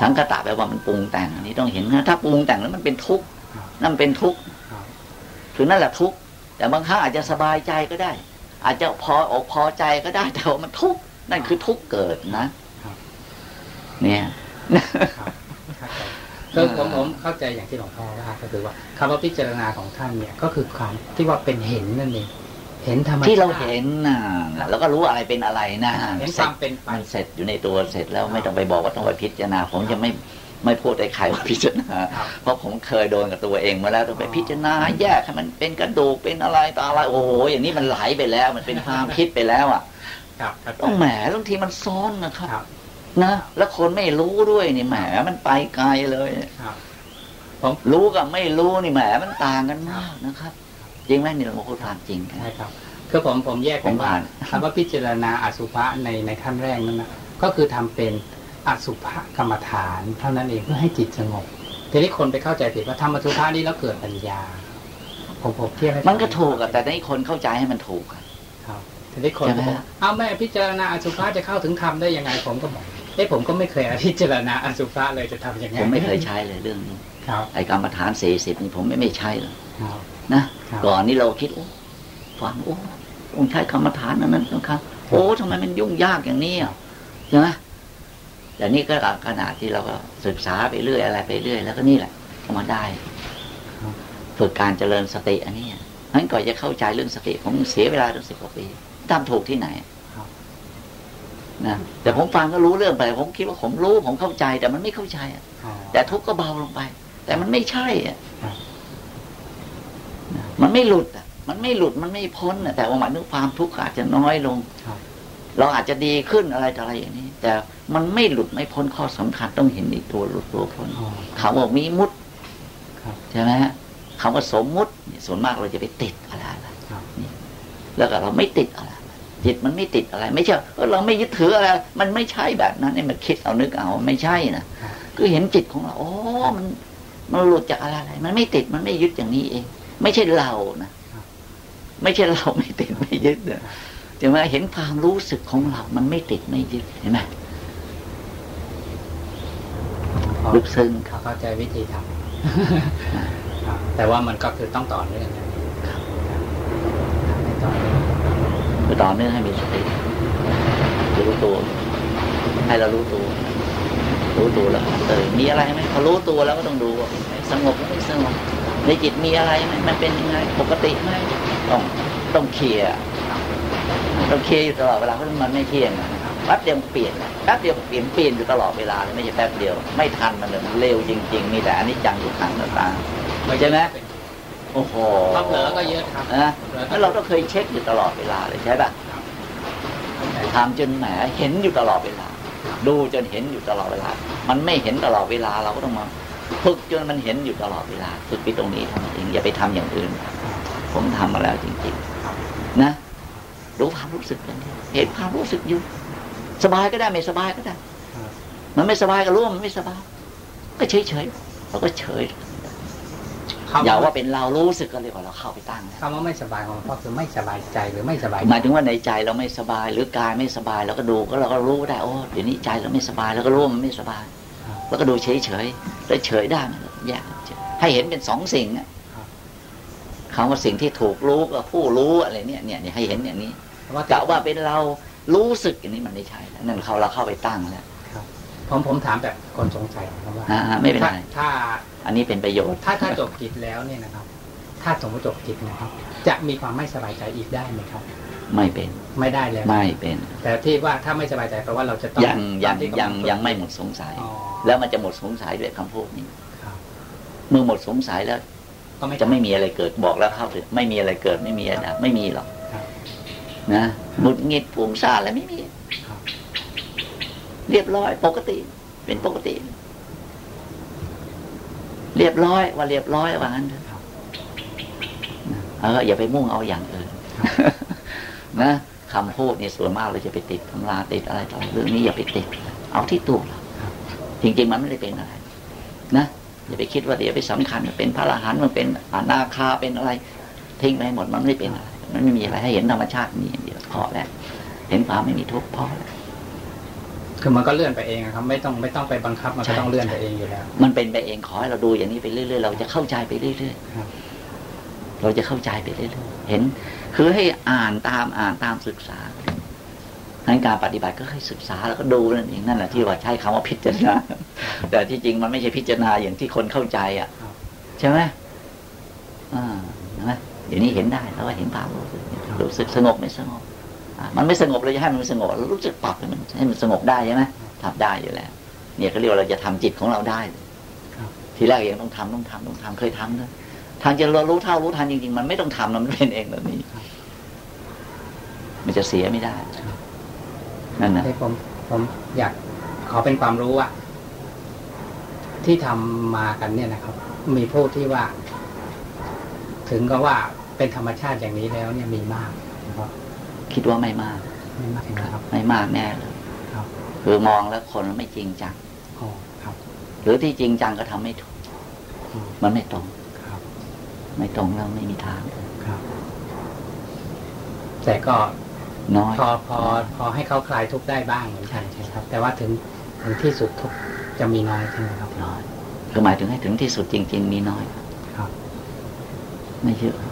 สังคตะแปลว่ามันปรุงแต่งอันนี้ต้องเห็นนะถ้าปรุงแต่งแล้วมันเป็นทุกข์ครับ นั่นเป็นทุกข์ครับคือนั่นแหละทุกข์แต่บางครั้งอาจจะสบายใจก็ได้ อาจจะพออกพอใจก็ได้ แต่ว่ามันทุกข์นั่นคือทุกข์เกิดนะครับเนี่ยครับเข้าใจคือผมผมเข้าใจอย่างที่หลวงพ่อว่าก็คือว่าคำว่าพิจารณาของท่านเนี่ยก็คือความที่ว่าเป็นเห็นนั่นเองเห็นธรรมชาติที่เราเห็นน่ะแล้วก็รู้อะไรเป็นอะไรนะเห็นเสคร็วาจมเป็นไปมันเสร็จอยู่ในตัวเสร็จแล้วไม่ต้องไปบอกว่าต้องไปพิจารณา ผมจะไม่ ไม่พูดให้ใครว่าพิจารณาครับเพราะผมเคยโดนกับตัวเองมาแล้วต้องไปพิจารณาแยกให้มันเป็นกระดูกเป็นอะไรต่ออะไรโอ้โหอย่างนี้มันไหลไปแล้ว มันเป็นความคิดไปแล้วอะครับครับต้องแหมบางทีมันซ้อนนะครับครับนะแล้วคนไม่รู้ด้วยนี่แหมมันไปไกลเลยครับรู้กับไม่รู้นี่แหมมันต่างกันมากนะครับ จริงไหมนี่เราพูดความจริงกันใช่ครับคือผมผมแยกผเป็นมว่าผ่านคำว่าพิจารณาอสุภะในในขั้นแรกนั้นนะก็คือทำเป็น อสุภกรรมฐาน เท่านั้นเองเพื่อให้จิตสงบทีนี้คนไปเข้าใจผิดว่าทำอสุภะนี้แล้วเกิดปัญญาผมผมเทียบให้ฟังมันก็ถูกอะแต่ในคนเข้าใจให้มันถูกอะครับทีนี้คนใช่ไหมก็บอกเอาแม่พิจารณาอสุภะจะเข้าถึงธรรมได้ยังไงผมก็บอกเอ้ผมก็ไม่เคยพิจารณาอสุภะเลยจะทำยังไงผมไม่เคยใช้เลยเรื่องนี้ครับไอ้กรรมฐานสี่สิบนี่ผมไม่ไม่ใช่เลยครับนะครับก่อนนี้เราคิดโอ้ฟังโอ้องค์ใช้กรรมฐานนั้นนั้นนะครับโอ้ทำไมมันยุ่งยากอย่างนี้อะใช่ไหม แต่นี่ก็ขนาดที่เราก็ศึกษาไปเรื่อยอะไรไปเรื่อย แล้วก็นี่แหละก็มาได้ฝึกการเจริญสติอันนี้งั้นก่อนจะเข้าใจเรื่องสติผมเสียเวลาตั้งสิบกว่าปีทำถูกที่ไหนครับนะแต่ผมฟังก็รู้เรื่องไป ผมคิดว่าผมรู้ผมเข้าใจ แต่มันไม่เข้าใจอะอ๋อแต่ทุกข์ก็เบาลงไป แต่มันไม่ใช่อะครับนะมันไม่หลุดอะมันไม่หลุดมันไม่พ้นอะแต่ว่าหมายถึงความทุกข์อาจจะน้อยลงครับเราอาจจะดีขึ้นอะไรต่ออะไรอย่างนี้ แต่มันไม่หลุดไม่พ้นข้อสำคัญต้องเห็นอีกตัวหลุดตัวพ้นอ๋อคำว่ามีมุตครับใช่ไหมฮะคำว่าสมมุติเนี่ยส่วนมากเราจะไปติดอะไรอะไรครับนี่แล้วก็เราไม่ติดอะไรจิตมันไม่ติดอะไร ไม่ใช่เออเราไม่ยึดถืออะไร มันไม่ใช่แบบนั้นนี่มันคิดเอานึกเอาไม่ใช่นะครับคือเห็นจิตของเราอ๋อมันมันหลุดจากอะไรอะไร มันไม่ติดมันไม่ยึดอย่างนี้เอง ไม่ใช่เรานะไม่ใช่เราไม่ติดไม่ยึดนะ แต่ว่าเห็นความรู้สึกของเรา มันไม่ติดไม่ยึดเห็นไหมพอลึกซึ้งครับเข้าใจวิธีทำครับแต่ว่ามันก็คือต้องต่อเนื่องนะครับให้ต่อเนื่องคือต่อเนื่องให้มีสติรู้ตัว ให้เรารู้ตัว รู้ตัวแล้วเออมีอะไรไหมพอรู้ตัวแล้วก็ต้องดูว่าสงบหรือไม่สงบในจิตมีอะไรไหมมันเป็นยังไงปกติไหมต้องต้องเคลียร์ ต้องเคลียร์อยู่ตลอดเวลาเพราะมันไม่เที่ยงอะแป๊บเดียวเปลี่ยนแป๊บเดียวเปลี่ยนเปลี่ยนอยู่ตลอดเวลาเลยไม่ใช่แป๊บเดียว ไม่ทันมันเลยมันเร็วจริง ๆ มีแต่อันนี้จังอยู่ขังต่างๆใช่ไหมโอ้โหถ้าเผลอก็เยอะครับนะแล้วเราต้องเคยเช็คอยู่ตลอดเวลาเลยใช่ปะทำจนแหมเห็นอยู่ตลอดเวลา ดูจนเห็นอยู่ตลอดเวลา มันไม่เห็นตลอดเวลาเราก็ต้องมาฝึกจนมันเห็นอยู่ตลอดเวลาฝึกไปตรงนี้เท่านั้นเองอย่าไปทำอย่างอื่น ผมทำมาแล้วจริง ๆ นะ รู้ความรู้สึกกันเห็นความรู้สึกอยู่ สบายก็ได้ไม่สบายก็ได้ครับมันไม่สบายก็รู้ว่ามันไม่สบาย ก็เฉยเฉยๆเราก็เฉยคำอย่าว่าว่าเป็นเรารู้สึกก็เลยกว่าเราเข้าไปตั้งนะคำว่าไม่สบายของหลวงพ่อคือไม่สบายใจหรือไม่สบายหมายถึงว่าในใจเราไม่สบายหรือกายไม่สบายเราก็ดูก็เราก็รู้ได้โอ้เดี๋ยวนี้ใจเราไม่สบายเราก็รู้ว่ามันไม่สบายครับแล้วก็ดูเฉยเฉยๆแล้วเฉยได้ไหมแยกเฉยให้เห็นเป็นสองสิ่งอะครับคำว่าสิ่งที่ถูกรู้กับผู้รู้อะไรเนี่ยเนี่ยเนี่ยให้เห็นอย่างนี้ว่า กะว่าเป็นเรารู้สึกอย่างนี้มันไม่ใช่แล้วนั่นเขาเราเข้าไปตั้งแล้วผมผมถามแบบคนสงสัยนะครับว่าอ่าไม่เป็นไรถ้า อันนี้เป็นประโยชน์ ถ้าถ้าจบกิจแล้วเนี่ยนะครับ ถ้าสมมติจบกิจนะครับ จะมีความไม่สบายใจอีกได้ไหมครับ ไม่เป็น ไม่ได้แล้วไม่เป็น แต่ที่ว่าถ้าไม่สบายใจแปลว่าเราจะต้องยังยังตามที่กำหนดยังยังไม่หมดสงสัยอ๋อแล้วมันจะหมดสงสัยด้วยคำพูดนี้ครับเมื่อหมดสงสัยแล้วก็ไม่จะไม่มีอะไรเกิดบอกแล้วเข้าถึงไม่มีอะไรเกิดไม่มีอะไรดับไม่มีหรอกครับ นะหงุดหงิดปุ่งซ่านอะไรไม่มีครับเรียบร้อย ปกติ เป็นปกติ เรียบร้อยว่าเรียบร้อยว่างั้นเถอะครับเอออย่าไปมุ่งเอาอย่างอื่นนะคำพูดนี่ส่วนมากเราจะไปติดตำราติดอะไรต่ออะไรเรื่องนี้อย่าไปติด เอาที่ตัวเราครับจริงๆมันไม่ได้เป็นอะไร นะอย่าไปคิดว่าเดี๋ยวไปสำคัญว่าเป็นพระอรหันต์มันเป็นอนาคาเป็นอะไร ทิ้งไปให้หมดมันไม่ได้เป็นอะไร มันไม่มีอะไรให้เห็นธรรมชาตินี้อย่างเดียวพอแล้วเห็นความไม่มีทุกข์พอแล้วคือมันก็เลื่อนไปเองอะครับ ไม่ต้องไม่ต้องไปบังคับมันใช่ก็ต้องเลื่อนไปเองอยู่แล้ว มันเป็นไปเองขอให้เราดูอย่างนี้ไปเรื่อยๆเราจะเข้าใจไปเรื่อยครับๆเราจะเข้าใจไปเรื่อยๆเห็น คือให้อ่านตามอ่านตามศึกษาในการปฏิบัติก็ให้ศึกษาแล้วก็ดูนั่นเองนั่นแหละที่ว่าใช้คำว่าพิจารณาแต่ที่จริงมันไม่ใช่พิจารณาอย่างที่คนเข้าใจ อะครับใช่ไหมอ่า เห็นไหมเดี๋ยวนี้เห็นได้แล้วว่าเห็นความรู้สึกรู้สึกสงบไม่สงบอ่ามันไม่สงบเราจะให้มันไม่สงบเรารู้สึกปรับให้มันให้มันสงบได้ใช่ไหมทำได้อยู่แล้ว เนี่ยเขาเรียกว่าเราจะทำจิตของเราได้เลยครับทีแรกยังต้องทำต้องทำต้องทำเคยทำด้วยทางจะเรารู้เท่ารู้ทันจริงๆ มันไม่ต้องทำนะมันเป็นเองแบบนี้ มันจะเสียไม่ได้นั่นนะที่ผมผมอยากขอเป็นความรู้ว่าที่ทำมากันเนี่ยนะครับ มีผู้ที่ว่า ถึงก็ว่า เป็นธรรมชาติอย่างนี้แล้วเนี่ยมีมากนะครับ คิดว่าไม่มาก ไม่มากนะครับ ไม่มากแน่เลยครับคือมองแล้วคนมันไม่จริงจังอ๋อครับ หรือที่จริงจังก็ทำไม่ถูกอืมมันไม่ตรงครับ ไม่ตรงแล้วไม่มีทางครับ แต่ก็น้อยพอพอพอให้เขาคลายทุกข์ได้บ้างเหมือนกันใช่ไหมครับ แต่ว่าถึงถึงที่สุดทุกข์จะมีน้อยใช่ไหมครับน้อยคือหมายถึงให้ถึงที่สุดจริง ๆ มีน้อยครับ ไม่เยอะครับ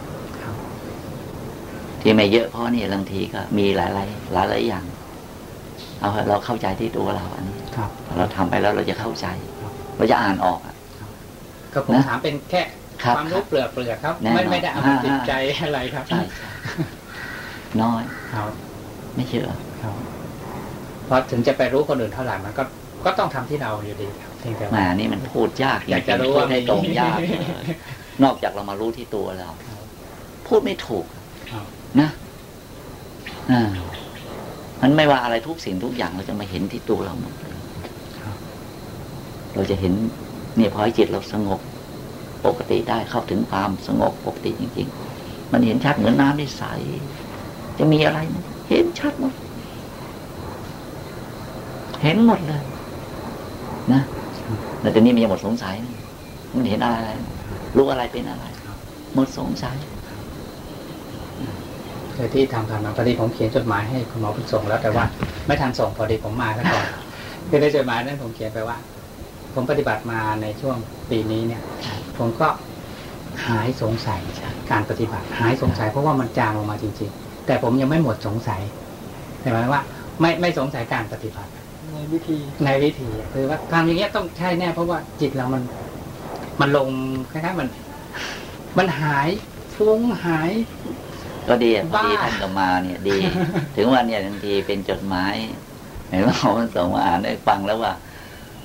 ที่ไม่เยอะเพราะนี่บางทีก็มีหลายหลายหลายหลายอย่าง เอาเถอะเราเข้าใจที่ตัวเราอันนี้ครับเราทำไปแล้วเราจะเข้าใจครับเราจะอ่านออกอะก็ผมนะถามเป็นแค่ครับความรู้เปลือกเปลือกครับแน่นอนไม่ไม่ได้เอาอ่าจิตใจอะไรครับใช่ใช่น้อยครับไม่เยอะครับเพราะถึงจะไปรู้คนอื่นเท่าไหร่มันก็ก็ต้องทำที่เราอยู่ดีครับเพียงแต่แหมาว่านี่มันพูดยากอยากจะรู้พูว่าดให้มีตรงยากเลยนอกจากเรามารู้ที่ตัวเรา พูดไม่ถูกครับ นะอ่ามันไม่ว่าอะไรทุกสิ่งทุกอย่างเราจะมาเห็นที่ตัวเราหมดเลยครับเราจะเห็นเนี่ยพอให้จิตเราสงบ ปกติได้เข้าถึงความสงบปกติจริง ๆ มันเห็นชัดเหมือนน้ำที่ใส จะมีอะไรเห็นชัดหมด เห็นหมดเลย นะแต่ตอนนี้มันยังหมดสงสัยนะมันเห็นอะไร รู้อะไรเป็นอะไร หมดสงสัย ที่ทำผ่านมาพอดีผมเขียนจดหมายให้คุณหมอเพิ่งส่งแล้วแต่ว่า ไม่ทันส่งพอดีผมมาแล้วก่อนคือในจดหมายนั้นผมเขียนไปว่า ผมปฏิบัติมาในช่วงปีนี้เนี่ย ผมก็หายสงสัยการปฏิบัติ หายสงสัยเพราะว่ามันจางลงมาจริง ๆ แต่ผมยังไม่หมดสงสัยแต่หมายว่า ไม่ไม่สงสัยการปฏิบัติ ในวิธีในวิธีคือว่าทำอย่างเงี้ยต้องใช่แน่ เพราะว่าจิตเรามัน มันลงคล้ายๆมัน มันหายฟุ้งหาย ก็ดีอะพอบ้าดีท่านก็มาเนี่ยดี ถึงวันเนี่ยบางทีเป็นจดหมายเห็นว่าเขาส่งมาอ่านได้ฟังแล้วว่า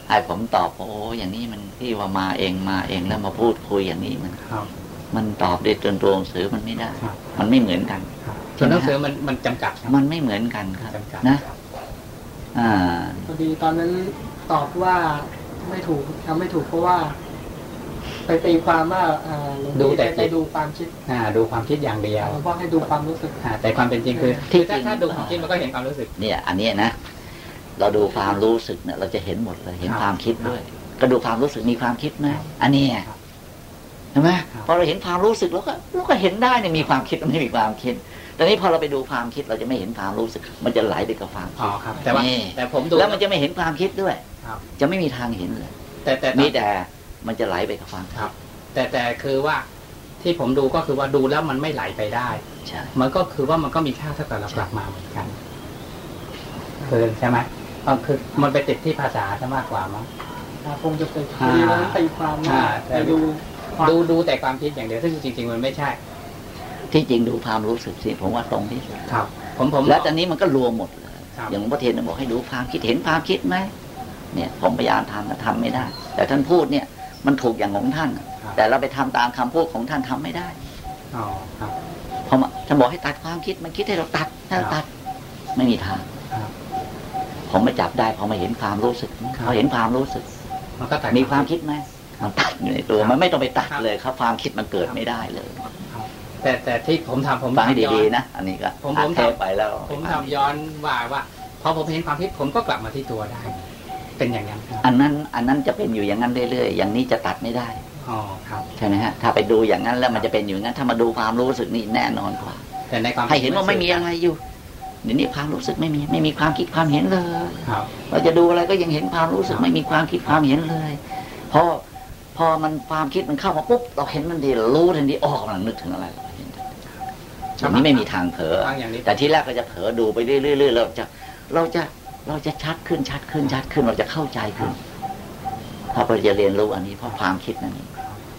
ให้ผมตอบโอ้อย่างนี้มันที่ว่ามาเองมาเองแล้วมาพูดคุยอย่างนี้มันครับมันตอบได้จนตัวหนังสือมันไม่ได้ครับมันไม่เหมือนกันครับส่วนหนังสือมันมันจำกัดครับมันไม่เหมือนกันครับจำกัดนะอ่าพอดีตอนนั้นตอบว่าไม่ถูกทำไม่ถูกเพราะว่า ไปตีความว่าอ่าหลวงดูพี่แต่ไปดูความคิดอ่าดูความคิดอย่างเดียวหลวงพ่อให้ดูความรู้สึกอ่าแต่ความเป็นจริงคือที่คือถ้าจริงถ้าดูความคิดมันก็เห็นความรู้สึก เนี่ย อันเนี้ยนะเราดูความรู้สึกเนี่ย เราจะเห็นหมดเลย เห็นครับความคิดด้วย ก็ดูความรู้สึกมีความคิดไหมอันนี้ไงครับใช่ไหมครับพอเราเห็นความรู้สึกเราก็เราก็เห็นได้เนี่ยมีความคิดมันไม่มีความคิดแต่นี้พอเราไปดูความคิดเราจะไม่เห็นความรู้สึก มันจะไหลไปกับความอ๋คิอดครับ แต่ว่านี่แต่ผมดูแล้วมันจะไม่เห็นความคิดด้วยครับจะไม่มีทางเห็นเลยแต่แต่มีแต่ มันจะไหลไปกับความครับ แต่แต่คือว่าที่ผมดูก็คือว่าดูแล้วมันไม่ไหลไปได้ใช่มันก็คือว่ามันก็มีค่าเท่ากับเรากลับมาเหมือนกันคือใช่ไหมก็คือมันไปติดที่ภาษาซะมากกว่ามั้งอ่าคงจะเป็นอ่าพอดีวันนั้นตีความว่าอ่าแต่ไปดูความดูดูแต่ความคิดอย่างเดียวซึ่งจริง ๆ มันไม่ใช่ ที่จริงดูความรู้สึกสิผมว่าตรงที่สุดครับ ผมผมแล้วตอนนี้มันก็รวมหมดเลยครับอย่างหลวงพ่อเทียนบอกให้ดูความคิดเห็นความคิดไหมเนี่ย ผมพยายามทำแต่ทำไม่ได้ แต่ท่านพูดเนี่ย มันถูกอย่างของท่านครับแต่เราไปทำตามคำพูดของท่านทำไม่ได้อ๋อครับพอมาท่านบอกให้ตัดความคิดมันคิดให้เราตัดให้เราตัด ไม่มีทางครับผมมาจับได้พอมาเห็นความรู้สึกครับพอเห็นความรู้สึกมันก็ตัดมีความคิดไหมมันตัดอยู่ในตัวครับมันไม่ต้องไปตัดครับเลยครับ ความคิดมันเกิดไม่ได้เลยแต่แต่ที่ผมทำผมฟังให้ทำย้อดีนๆนะอันนี้ก็ผมอัผดมเทปทำไปแล้ว ผมทำย้อนว่าว่าพอผมเห็นความคิดผมก็กลับมาที่ตัวได้ เป็นอย่างนั้นครับอันนั้นอันนั้นจะเป็นอยู่อย่างนั้นเรื่อยๆ อย่างนี้จะตัดไม่ได้อ๋อครับใช่ไหมฮะถ้าไปดูอย่างนั้นแล้วมันจะเป็นอยู่อย่างนั้น ถ้ามาดูความรู้สึกนี่แน่นอนกว่าแต่ในความให้เห็นว่าไม่มีอะไรอยู่เดี๋ยวนี้ความรู้สึกไม่มี ไม่มีความคิดความเห็นเลยครับเราจะดูอะไรก็ยังเห็นความรู้สึกไม่มีความคิดความเห็นเลยพอพอมันความคิดมันเข้ามาปุ๊บเราเห็นมันดีเรารู้ทันทีออกกำลังนึกถึงอะไรเราเห็นทันทีอันนี้ไม่มีทางเผลอฟังอย่างนี้แต่ที่แรกก็จะเผลอดูไปเรื่อยๆเราจะเราจะ เราจะชัดขึ้นชัดขึ้นชัดขึ้นเราจะเข้าใจขึ้นถ้าเราจะเรียนรู้อันนี้เพราะความคิดนั่นเอง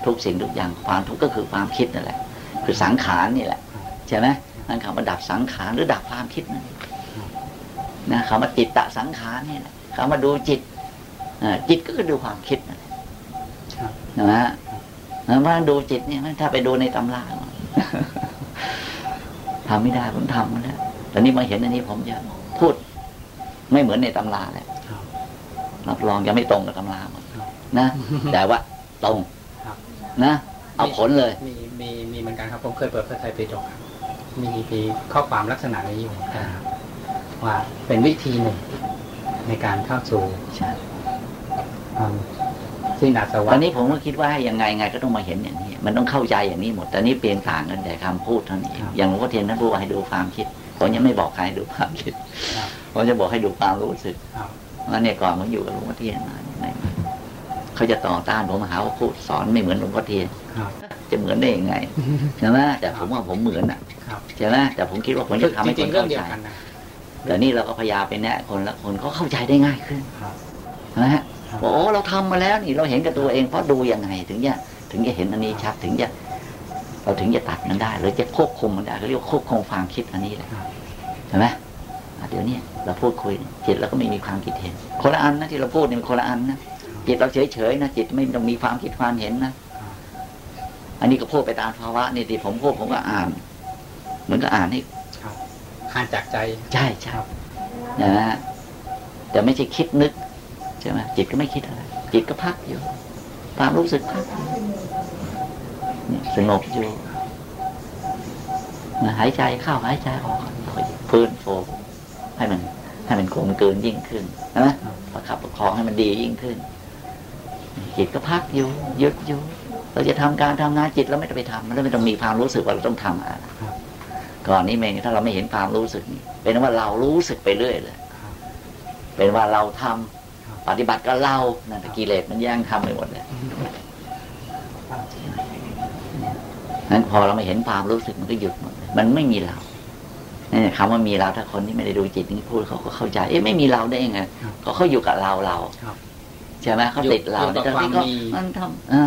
ทุกสิ่งทุกอย่างความทุกข์ก็คือความคิดนั่นแหละ คือสังขารนี่แหละใช่ไหมนั่นคำว่าดับสังขารหรือดับความคิดนั่นเองนะคำว่าจิตตะสังขารนี่แหละคำว่าดูจิตอ่าจิตก็คือดูความคิดนั่นแหละครับนะฮะแล้วมาดูจิตเนี่ยถ้าไปดูในตำราทำไม่ได้ผมทำมาแล้วตอนนี้มาเห็นอันนี้ผมจะพูด ไม่เหมือนในตำราแล้วครับรับรองจะไม่ตรงกับตำราหมดครับนะ แต่ว่าตรงครับนะเอาผลเลย มีมีมีเหมือนกันครับผมเคยเปิดพระไตรปิฎกครับมีมีข้อความลักษณะนี้อยู่เหมือนกันครับว่าเป็นวิธีหนึ่งในการเข้าสู่ใช่ความสิ้นอาสตวะอนนี้ผมก็คิดว่ายังไงไงก็ต้องมาเห็นอย่างนี้ มันต้องเข้าใจอย่างนี้หมดแต่นี่เปลี่ยนต่างกันแต่คำพูดเท่านี้เองอย่างหลวงพ่อเทียนท่านพูดว่าให้ดูความคิดผมยังไม่บอกใครดูความคิดครับ ผมจะบอกให้ดูความรู้สึกครับว่าเนี่ยก่อนผมอยู่กับหลวงพ่อเทียนมาเนี่ยไหนมาเขาจะต่อต้านผมหาว่าพูดสอนไม่เหมือนหลวงพ่อเทียนครับจะเหมือนได้ยังไงใช่ไหมแต่ผมว่าผมเหมือนอะครับใช่ไหมแต่ผมคิดว่าผมจะทำให้จครินงๆเรื่อเข้างเดียใจวกันนะแต่นี่เราก็พยายามไปแนะคนละคนเขาเข้าใจได้ง่ายขึ้นครับนะฮะครับบอกโอ้เราทำมาแล้วนี่เราเห็นกับตัวเองเพราะดูยังไง ถึงจะถึงจะเห็นอันนี้ชัดถึงจะเราถึงจะตัดมันได้หรือจะควบคุมมันได้เขาเรียกว่าควบคุมความคิดอันนี้แหละครับใช่ไหมอะเดี๋ยวนี้ เราพูดคุย จิตเราก็ไม่มีความคิดเห็น คนละอันนะที่เราพูดนี่มันคนละอันนะจิตเราเฉยๆนะจิตไม่ต้องมีความคิดความเห็นนะอันนี้ก็พูดไปตามภาวะนี่ที่ผมพูดผมก็อ่าน เหมือนก็อ่านให้ครับห่านจากใจใช่ใช่นะฮะแต่ไม่ใช่คิดนึกใช่ไหมจิตก็ไม่คิดอะไรจิตก็พักอยู่ความรู้สึกพักอยู่นี่สงบอยู่นะหายใจเข้าหายใจออกค่อยๆพื้นโฟม ให้มันให้มันกลมเกินยิ่งขึ้นนะประคับประคองให้มันดียิ่งขึ้น จิตก็พักอยู่ยุดอยู่เราจะทำการทำงานจิตเราไม่ต้องไปทำมันไม่ต้องมีความรู้สึกว่าเราต้องทำอะไรก่อนนี้เองถ้าเราไม่เห็นความรู้สึกนี่เป็นว่าเรารู้สึกไปเรื่อยเลยเป็นว่าเราทำครับปฏิบัติก็เรานั่นแต่กิเลสมันแย่งทำไปหมดเลยนั้นพอเราไม่เห็นความรู้สึกมันก็หยุดหมด มันไม่มีเรา นี่ยคำว่ามีเราถ้าคนที่ไม่ได้ดูจิตนี่พูดเขาก็เข้าใจ เอ๊ะไม่มีเราได้ยังไงครับเขาเขาอยู่กับเราเราครับใช่ไหมเขาติดเราอยู่กับแต่ที่เขาความมีมันทำอ่า